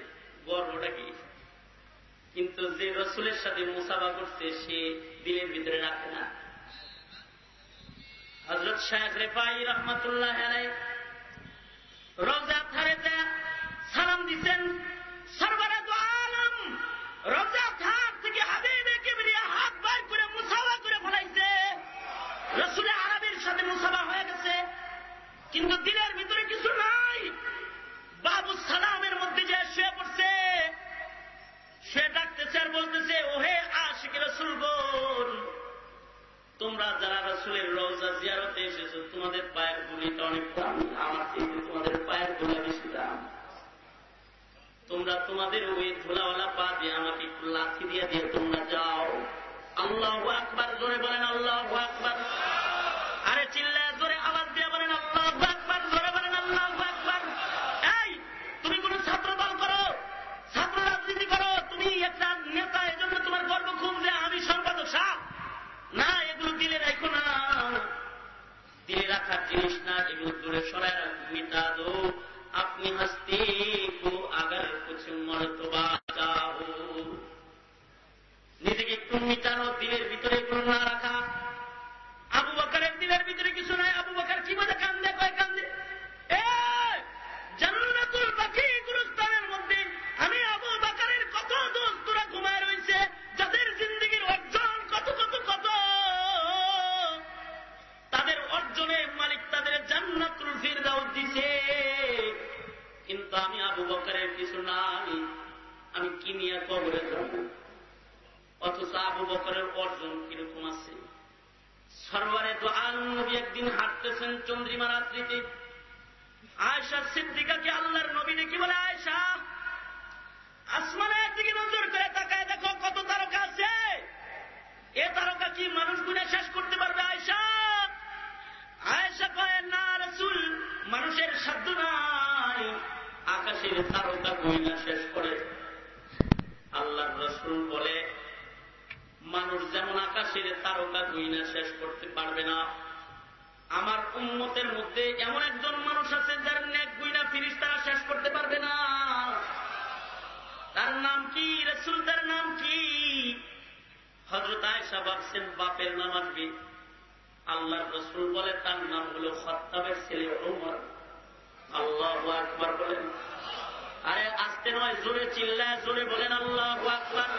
গর্বটা কি? কিন্তু যে রসুলের সাথে মুসাফা করছে, সে দিলের ভিতরে রাখে না। হজরত শাহেখ রেফাই রহমতুল্লাহ রোজা থারেতে সালাম দিচ্ছেন সরবরে তো আলম রোজা থার থেকে হাবিবে সে ডাকতেছে আর বলতেছে, ওহে আশিক রসুল বোন, তোমরা যারা রসুলের এসেছ, তোমাদের পায়ের গুলিটা অনেক দাম আমার তোমাদের পায়েরগুলা বেশি দাম। তোমরা তোমাদের ওই ধুলাওয়ালা পা দিয়ে আমাকে একটু লাথি দিয়ে দিয়ে তোমরা যাও। আল্লাহ আকবার, জোরে বলেন আল্লাহ আকবার। আরে চিল্লায় জোরে আওয়াজ দিয়ে বলেন আল্লাহ আকবার, জোরে বলেন আল্লাহ আকবার। এই, তুমি কোন ছাত্র দল করো? ছাত্র রাজনীতি করো? তুমি একটা নেতা, এজন্য তোমার গর্ব খুব যে আমি সম্পাদক সাপ না, এগুলো দিলে রাখো না। দিলে রাখার জিনিস না, এগুলো দূরে সরায় মিটা দো আপনি হাসতে কো আগার কিছু মর্তবা চাও নিজেকে একটু মিটানো, দিলের ভিতরে একটু না রাখা। আবু বাকারের দিলের ভিতরে কিছু নাই। আবু বাকার কি বলে কান্দে, কয় কান্দে? এ জান্নাতুল বাকি গুরুস্থানের কিছু নাই, আমি কি নিয়ে কবরে যাব? অথচ আবু বকরের অর্জন কীরকম আছে? সরবারে তো নবী একদিন হাঁটতেছেন চন্দ্রিমা রাত্রিতে। আয়সা সিদ্দিকাকে আল্লাহর নবী দেখি বলে আয়সা আসমানের দিকে নজর করে তাকায় দেখো, কত তারকা আছে। এ তারকা কি মানুষ গুনে শেষ করতে পারবে আয়সা আয়সা কয়, না রসুল, মানুষের সাধ্য নাই। আকাশের তারকা গুইনা শেষ করে আল্লাহর রসুল বলে, মানুষ যেমন আকাশের তারকা গুইনা শেষ করতে পারবে না, আমার উন্মতের মধ্যে এমন একজন মানুষ আছে যার নেক গুইনা ফিরিস তারা শেষ করতে পারবে না। তার নাম কি? রসুল, তার নাম কি? হজরত আয়সা ভাবছেন, বাপের নাম আসবে। আল্লাহ রসুল বলে, তার নাম হলো খত্তাবের ছেলে ওমর। আল্লাহ আকবার বলেন। আরে আসতে নয়, জোরে চিল্লায় জোরে বলেন, আল্লাহ আকবার।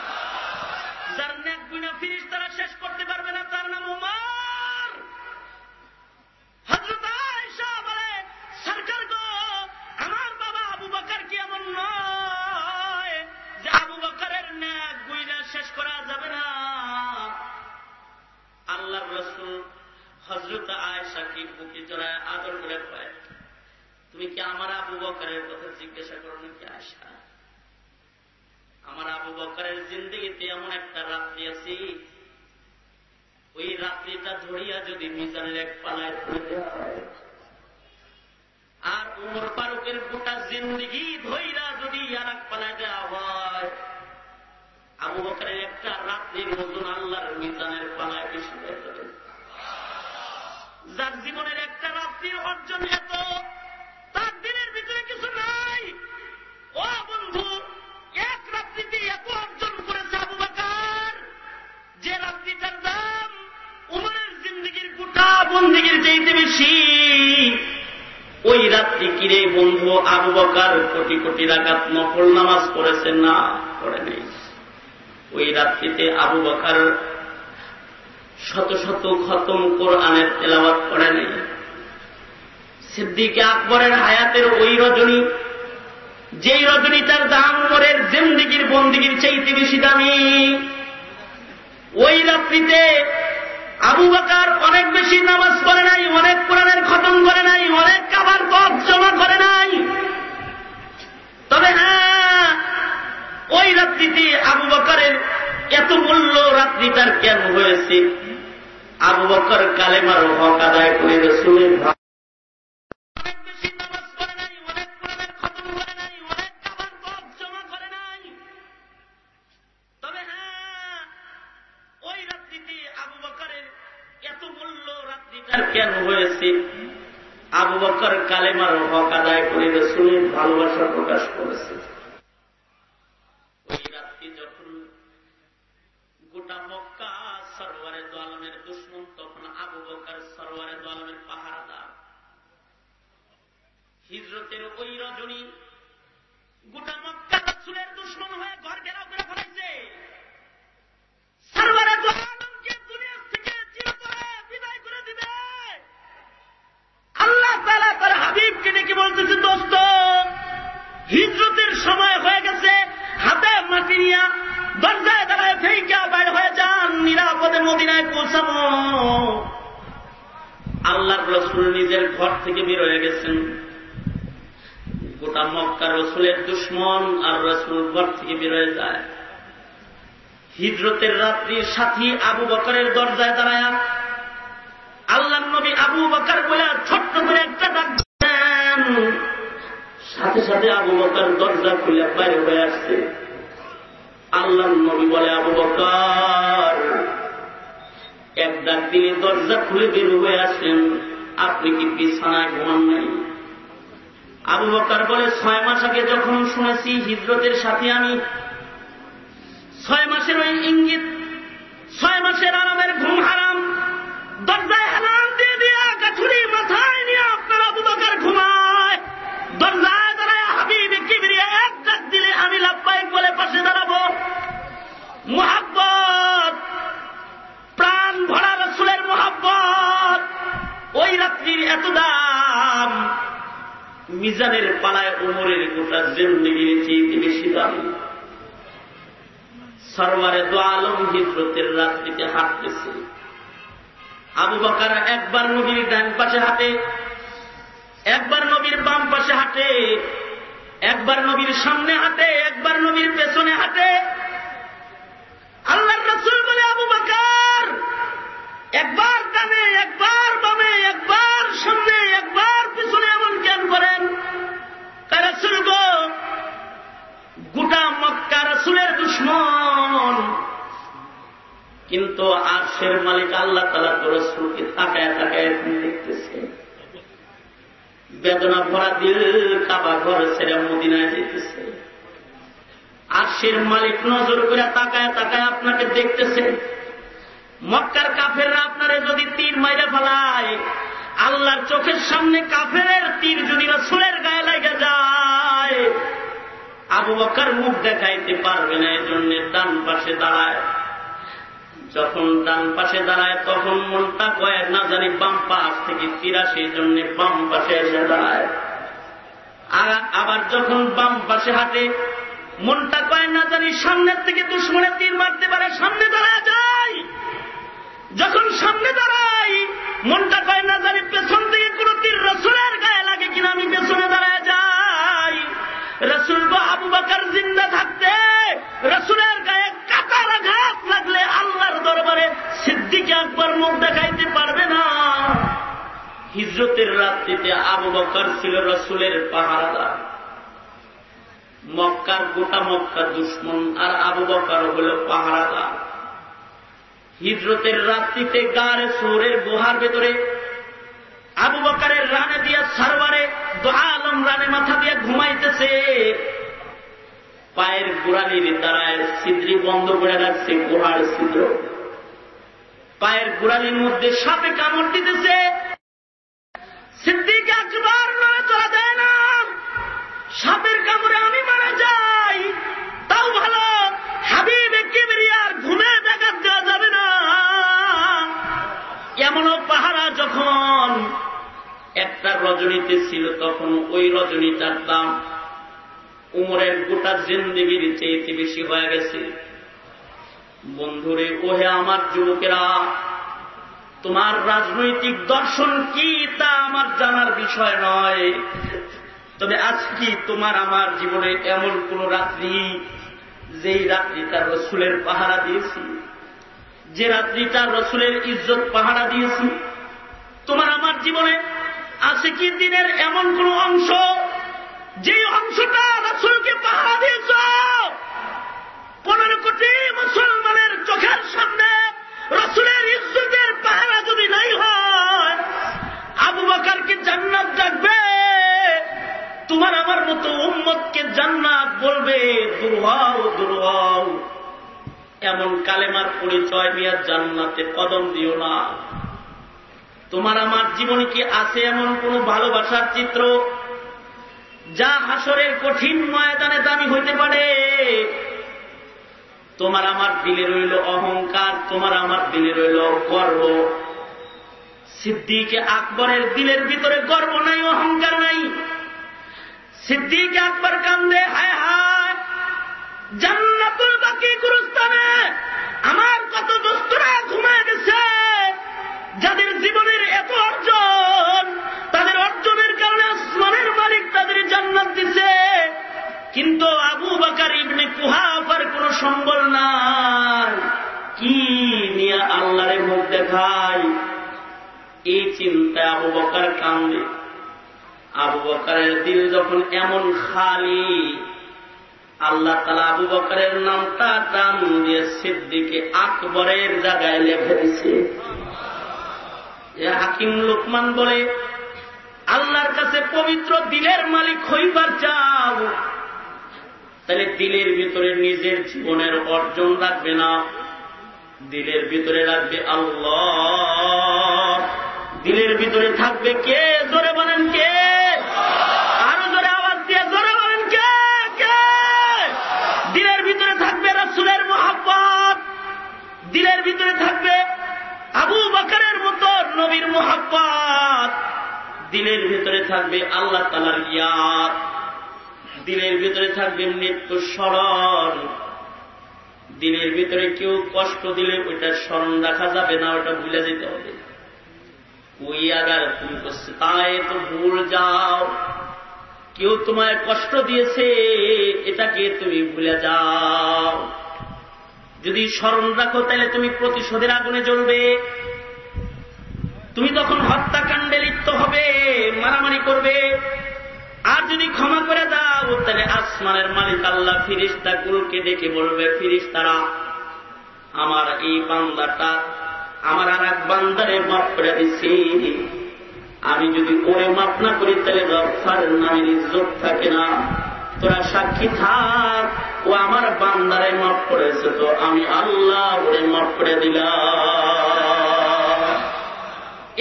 যার নেক গুইনা ফিরিস তারা শেষ করতে পারবে না, তার নাম উমার। হজরত আয়েশা বলে, সরকার গো, আমার বাবা আবু বকর কি এমন নয় যে আবু নেক শেষ করা যাবে না? আল্লাহর রসুল হজরত আয়েশা কি বুকে জড়ায় আদর করে পায় তুমি কি আমার আবু বকরের কথা জিজ্ঞাসা করো নাকি আয়সা আমার আবু বকরের জিন্দগিতে এমন একটা রাত্রি আছে, ওই রাত্রিটা ধরিয়া যদি মিজানের এক পালায় ধরে আর উমর ফারুকের গোটা জিন্দগি ধৈরা যদি আর এক পালায় দেওয়া হয়, আবু বকরের একটা রাত্রির মতন আল্লাহর মিজানের পালায় বেশি যার জীবনের একটা রাত্রির অর্জন এত তার দিনের ভিতরে কিছু নাই। ও বন্ধু, এক রাত্রিতে এত অর্জন করেছে আবু বাকার। যে রাত্রিটার দাম উমরের জিন্দগির গোটা বন্দিগির চাইতে বেশি। ওই রাত্রি কিরে বন্ধু, আবু বকার কোটি কোটি রাকাত নফল নামাজ পড়েছে না পড়ে নেই? ওই রাত্রিতে আবু বকার শত শত খতম কোরআনের তেলাওয়াত করে নেই। সিদ্দিকে আকবরের হায়াতের ওই রজনী, যেই রজনী তার দাম উমরের জিন্দিগির বন্দিগির চাইতে বেশি দামি। ওই রাত্রিতে আবু বাকার অনেক বেশি নামাজ পড়ে নাই, অনেক কোরআনের খতম করে নাই, অনেক কাবার পথ জমা করে নাই। তবে হ্যাঁ ওই রাত্রিতে আবু বকরের এত মূল্য রাত্রিটার কেন হয়েছে? আবু বকর কালেমার হক আদায় করে রসুলের কেন হয়েছে? আবু বকর কালেমার হক আদায় করে রসুলের ভালোবাসা প্রকাশ করেছে। ওই রাত্রি যখন গোটা মক্কা সরোয়ারে দোয়ালমের দুশ্মন, তখন আবু বকর সরোয়ারে দোয়ালমের পাহারাদার। হিজরতের ওই রজনী গোটা মক্কা রসুলের দুশ্মন হয়ে ঘর ঘেরাও করে ফেলেছে। সরোয়ারে দোয়ালমকে দুনিয়া থেকে চিরতরে বিদায় করে দিবে আল্লাহ তালা তার হাবিবকে ডেকে বলতেছে, দোস্ত, হিজরতের সময় হয়ে গেছে। হাতে মাটি নিয়া দরজায় দাঁড়ায় ফেইকা বের হয়ে যান, নিরাপদে মদিনায় পৌঁছানো আল্লাহর রসুল নিজের ঘর থেকে বের হয়ে গেছেন। গোটা মক্কা রসুলের দুশ্মন আর রসুল ঘর থেকে বের হয়ে যায়। হিজরতের রাত্রির সাথী আবু বকরের দরজায় দাঁড়ায় আল্লাহ নবী আবু বকর বলে ছোট্ট করে একটা ডাক দেন। সাথে সাথে আবু বকর দরজা খুলে বাইরে হয়ে আসছে। আল্লাহ নবী বলে, আবু বকর, এক ডাক দিলে দরজা খুলে বের হয়ে আসেন। আপনি কি বিছানায় ঘুমান নাই? আবু বকর বলে, ছয় মাস আগে যখন শুনেছি হিজরতের সাথে আমি, ছয় মাসের ওই ইঙ্গিত, ছয় মাসের আরামের ঘুম হারাম দরজায় হেলান দিয়ে দিয়া গাছুরি মাথায় নিয়ে আপনার আবু বকর ঘুমায়। দরজায় দাঁড়ায় হাবিব কিবরিয়া এক ডাক দিলে আমি লাভবাহিক বলে পাশে দাঁড়াবো। মোহাব্বত, প্রাণ ভরা রসুলের মোহাব্বত, ওই রাত্রির এত দাম। মিজানের পালায় উমরের গোটা জিন্দিগির চেয়ে বেশি দাম। দো আলম হিজরতের রাত্রিতে হাঁটতেছে। আবু বকার একবার নবীর ডান পাশে হাঁটে, একবার নবীর বাম পাশে হাঁটে, একবার নবীর সামনে হাঁটে, একবার নবীর পেছনে হাঁটে। আল্লাহ রসুল বলে, আবু বাকার, একবার ডানে, একবার বামে, একবার সামনে, একবার পিছনে এমন জ্ঞান করেন? রসুল গো, গোটা মক্কা রসুলের দুশ্মন। কিন্তু আরশের মালিক আল্লাহ তালা তো রসুলকে তাকায় তাকায় দেখতেছে বেদনা ভরা দিল কাবা ঘর ছেড়ে মদিনায় যেতেছে। আরশের মালিক নজর করে তাকায় তাকায় আপনাকে দেখতেছে, মক্কার কাফেররা আপনারে যদি তীর মাইরে ফেলায়, আল্লাহর চোখের সামনে কাফের তীর যদি রসুলের গায়ে লেগে যায়, আবু বকার মুখ দেখাইতে পারবে না এই জন্য ডান পাশে দাঁড়ায়। যখন ডান পাশে দাঁড়ায়, তখন মনটা কয়েক না জানি বাম পাশ থেকে সেই জন্য বাম পাশে এসে দাঁড়ায়। আবার যখন বাম পাশে হাঁটে, মনটা কয় না জানি সামনের থেকে দুশ্মনে তীর মারতে পারে, সামনে দাঁড়ায় যায়। যখন সামনে দাঁড়াই মনটা কয় না জানি পেছন থেকে কোন তীর রসুলের গায়ে লাগে কিনা, আমি পেছনে দাঁড়ায় যাই। রসুল আবু বাকার জিন্দা থাকতে রসুলের গায়ে কাতার আঘাত লাগলে আল্লাহর দরবারে সিদ্দিকে একবার মুখ দেখাইতে পারবে না। হিজরতের রাত্রিতে আবু বকর ছিল রসুলের পাহারাদার। মক্কার গোটা মক্কা দুশ্মন আর আবু বকর হল পাহারাদার। হিজরতের রাত্রিতে গার সোরের গুহার ভেতরে আবু বকারের রানে দিয়া সারবারে আলম রানে মাথা দিয়ে ঘুমাইতেছে। পায়ের গোড়ালির দ্বারায় ছিদ্রি বন্ধ করে রাখছে গুহার ছিদ্র। পায়ের গোড়ালির মধ্যে সাপে কামড় দিতেছে। সিদ্দিক একবার নড়ে চলা যায় না। সাপের কামড়ে আমি মারা যাই। তাও ভালো, হাবিব কিবরিয়ার ঘুমে ব্যাঘাত দেওয়া যাবে না। এমনও পাহারা যখন একটা রজনীতে ছিল তখন ওই রজনীটার দাম উমরের গোটা জিন্দিগির চেয়েতে বেশি হয়ে গেছে। বন্ধুরে, ওহে আমার যুবকেরা, তোমার রাজনৈতিক দর্শন কি তা আমার জানার বিষয় নয়। তবে আজ কি তোমার আমার জীবনে এমন কোন রাত্রি যেই রাত্রি তার রসুলের পাহারা দিয়েছি? যে রাত্রি তার রসুলের ইজ্জত পাহারা দিয়েছি? তোমার আমার জীবনে আছে কি দিনের এমন কোন অংশ যে অংশটা রসুলকে পাহারা দিয়েছ, পনেরো কোটি মুসলমানের চোখের সামনে রসুলের ইজ্জতের পাহারা যদি নাই হয়, আবু বাকারকে জান্নাত ডাকবে, তোমার আমার মতো উম্মতকে জান্নাত বলবে দুর্হাও দুর্হাও এমন কালেমার পরিচয় নিয়ে জান্নাতে কদম দিও না। তোমার আমার জীবনে কি আছে এমন কোন ভালোবাসার চিত্র? যা হাসরের কঠিন ময়দানে দামি হইতে পারে। তোমার আমার দিলে রইল অহংকার, তোমার আমার দিলে রইল গর্ব। সিদ্দিকে আকবরের দিলের ভিতরে গর্ব নাই, অহংকার নাই। সিদ্দিকে আকবর কান্দে, হায় হায়। জান্নাতুল বাকি গুরুস্থানে আমার কত দোস্তরা ঘুমায় গেছে। যাদের জীবনের এত অর্জন, তাদের অর্জনের কারণে আসমানের মালিক তাদের জান্নাত দিছে। কিন্তু আবু বাকার ইবনে কুহাফার কোন সম্বল নাই। কি নিয়ে আল্লাহরে মুখ দেখায়? এই চিন্তায় আবু বকার কান্দে আবু বকারের দিল যখন এমন খালি, আল্লাহ তালা আবু বকারের নামটা টান দিয়ে সিদ্দিকে আকবরের জায়গায় লেখে দিছে। হাকিম লোকমান বলে, আল্লাহর কাছে পবিত্র দিলের মালিক হইবার চাও। তাহলে দিলের ভিতরে নিজের জীবনের অর্জন রাখবে না। দিলের ভিতরে রাখবে আল্লাহ। দিলের ভিতরে থাকবে কে? জোরে বলেন কে? আরও জোরে আওয়াজ দিয়ে জোরে বলেন কে? কে? দিলের ভিতরে থাকবে রসুলের মোহাব্বত। দিলের ভিতরে থাকবে আবু বাকারের মতো নবীর মোহাব্বত। দিলের ভিতরে থাকবে আল্লাহ তালার ইয়াদ। দিলের ভিতরে থাকবে মৃত্যু স্মরণ। দিলের ভিতরে কেউ কষ্ট দিলে ওইটা স্মরণ রাখা যাবে না ওটা ভুলে যেতে হবে। ওই আগার তুমি করছে তাই তো ভুল যাও। কেউ তোমায় কষ্ট দিয়েছে, এটাকে তুমি ভুলে যাও। যদি স্মরণ রাখো, তাহলে তুমি প্রতিশোধের আগুনে জ্বলবে। তুমি তখন হত্যাকাণ্ডে লিপ্ত হবে, মারামারি করবে, আর যদি ক্ষমা করে দাও, তাহলে আসমানের মালিক আল্লাহ ফিরিস্তা গুলোকে ডেকে বলবে, ফিরিস্তারা, আমার এই বান্দাটা, আমার আর এক বান্দারে মাফ করে দিচ্ছি আমি যদি ওরে মাফ না করি, তাহলে গফারের নামের ইজ্জত থাকে না। তোরা সাক্ষী থাক, ও আমার বান্দারে মাফ করেছে তো আমি আল্লাহ ওরে মাফ করে দিলাম।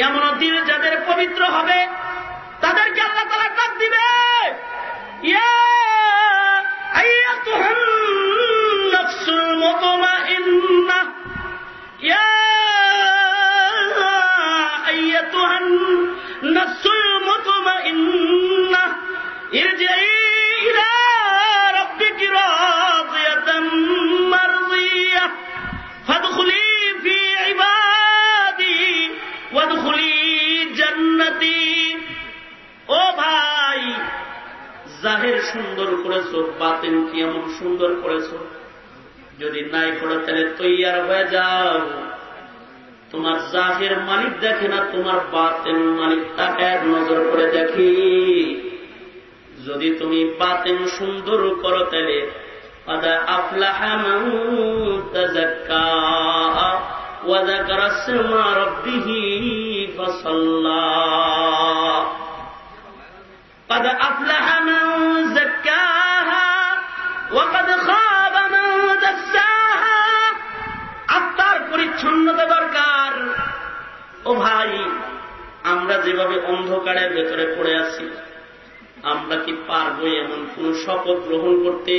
এমন দিন যাদের পবিত্র হবে তাদেরকে আল্লাহ তালা ডাক দিবে। ইয়া ওয়াদখুলি জান্নাতি। ও ভাই, জাহের সুন্দর করেছ বাতেন কি এমন সুন্দর করেছ? যদি নাই করে, তাহলে তৈয়ার হয়ে যাও। তোমার জাহের মালিক দেখে না, তোমার বাতেন মালিক তাকে এক নজর করে দেখি। যদি তুমি বাতেন সুন্দর করো, তাহলে আদা আফলাহা মান তাযাক্কা ওয়া যাকারা ইসমা রাব্বিহি ফাসাল্লা قد أفلح من زكاها وقد خاب من دساها আত্মার পরিচ্ছন্নতা দরকার ও ভাই আমরা যেভাবে অন্ধকারের ভেতরে পড়ে আছি আমরা কি পারবো এমন কোন শপথ গ্রহণ করতে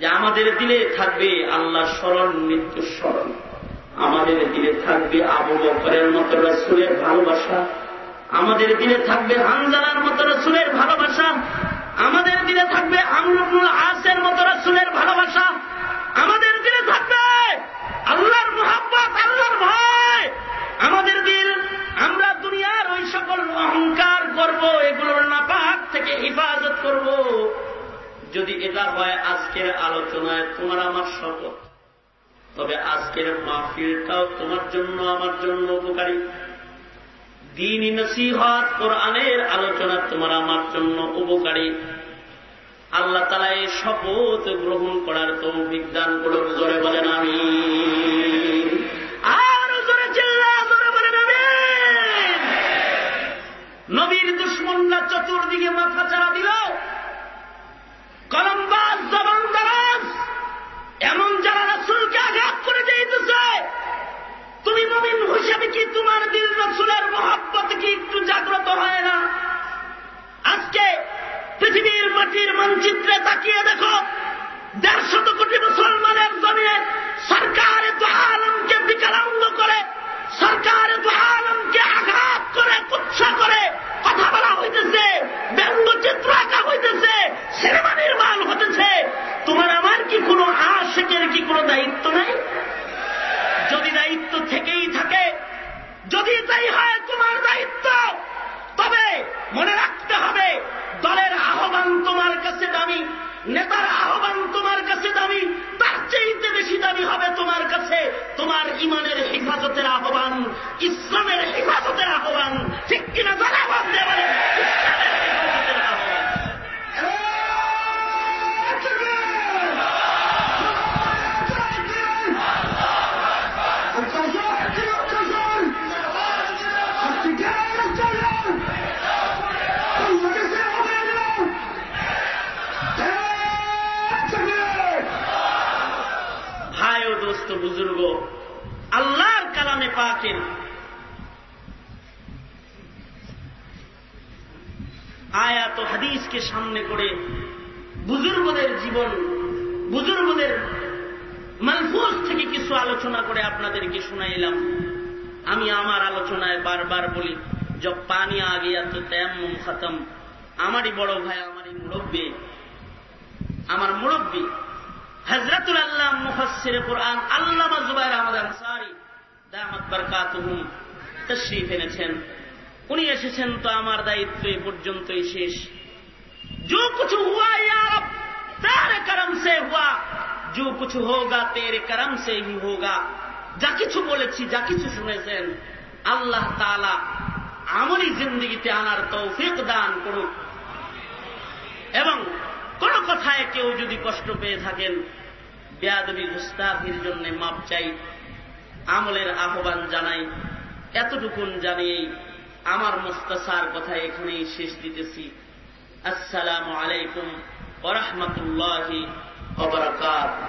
যে আমাদের দিলে থাকবে আল্লাহ স্মরণ মৃত্যু স্মরণ আমাদের দিনে থাকবে আবু বকরের মতো রসুলের ভালোবাসা। আমাদের দিনে থাকবে হামজালার মতো রসুলের ভালোবাসা। আমাদের দিনে থাকবে আমরুল আসের মতো রসুলের ভালোবাসা। আমাদের দিনে থাকবে আল্লাহর মোহাম্মত আল্লাহর ভয়। আমাদের দিন আমরা দুনিয়ার ওই সকল অহংকার করব, এগুলোর নাপাক থেকে হেফাজত করব। যদি এটা হয় আজকের আলোচনায়, তোমার আমার শপথ। তবে আজকের মাহফিলটাও তোমার জন্য, আমার জন্য উপকারী। দিন নসিহত, কোরআনের আলোচনা তোমার আমার জন্য উপকারী। আল্লাহ তালা এই শপথ গ্রহণ করার তো বিজ্ঞান করে জোরে বলেন আমি নবীর দুশ্মনরা চতুর্দিকে মাথা চারা দিল। কলম্বাজ জবানদারাজ এমন যারা রাসুলকে আঘাত করে দিতেছে তুমি মমিন হিসেবে কি তোমার দিল রসুলের মহাব্বত কি একটু জাগ্রত হয় না? আজকে পৃথিবীর মাটির মানচিত্রে তাকিয়ে দেখো, দেড়শত কোটি মুসলমানের জমিয়ে সরকার আলমকে বিকলাঙ্গ করে, সরকার আলমকে আঘাত করে, কুৎসা করে, কথা বলা হইতেছে ব্যঙ্গচিত্র আঁকা হইতেছে সিনেমা নির্মাণ হতেছে তোমার আমার কি কোনো আশেকের কি কোনো দায়িত্ব নাই যদি দায়িত্ব থেকেই থাকে যদি তাই হয় তোমার দায়িত্ব তবে মনে রাখতে হবে দলের আহ্বান তোমার কাছে দামি নেতার আহ্বান তোমার কাছে দামি তার চেয়েতে বেশি দামি হবে তোমার কাছে তোমার ইমানের হেফাজতের আহ্বান ইসলামের হেফাজতের আহ্বান ঠিক কিনা যারা ভাবতে পারে ইসলামের হেফাজতের আহ্বান ভাই ও দোস্ত বুজুর্গ আল্লাহর কালামে পাকের আয়াত ও হাদিসকে সামনে করে বুজুর্গদের জীবন বুজুর্গদের মালফুজ থেকে কিছু আলোচনা করে আপনাদেরকে শোনাইলাম আমি আমার আলোচনায় বারবার বলি জব পানি আ গিয়া তো তেমন খতম আমারই বড় ভাই আমারই মুরব্বী আমার মুরব্বী হজরতুল আল্লাহ মুফাসির কোরআন আল্লামা জুবাইর আহমদ আনসারি দামাত বরকাতুহুম তশরিফ এনেছেন উনি এসেছেন তো আমার দায়িত্ব এই পর্যন্তই শেষ जो कुछ हुआ या रब तेरे करम से हुआ जो कुछ होगा तेरे करम से ही होगा যা কিছু বলেছি যা কিছু শুনেছেন আল্লাহ তাআলা আমলি জিন্দগিতে আনার তৌফিক দান করুক এবং কোন কথায় কেউ যদি কষ্ট পেয়ে থাকেন বেয়াদবি গুস্তাফির জন্য মাপ চাই আমলের আহ্বান জানাই এতটুকুন জানিয়েই ہمار مست شیش دیتے السلام علیکم ورحمۃ اللہ وبرکات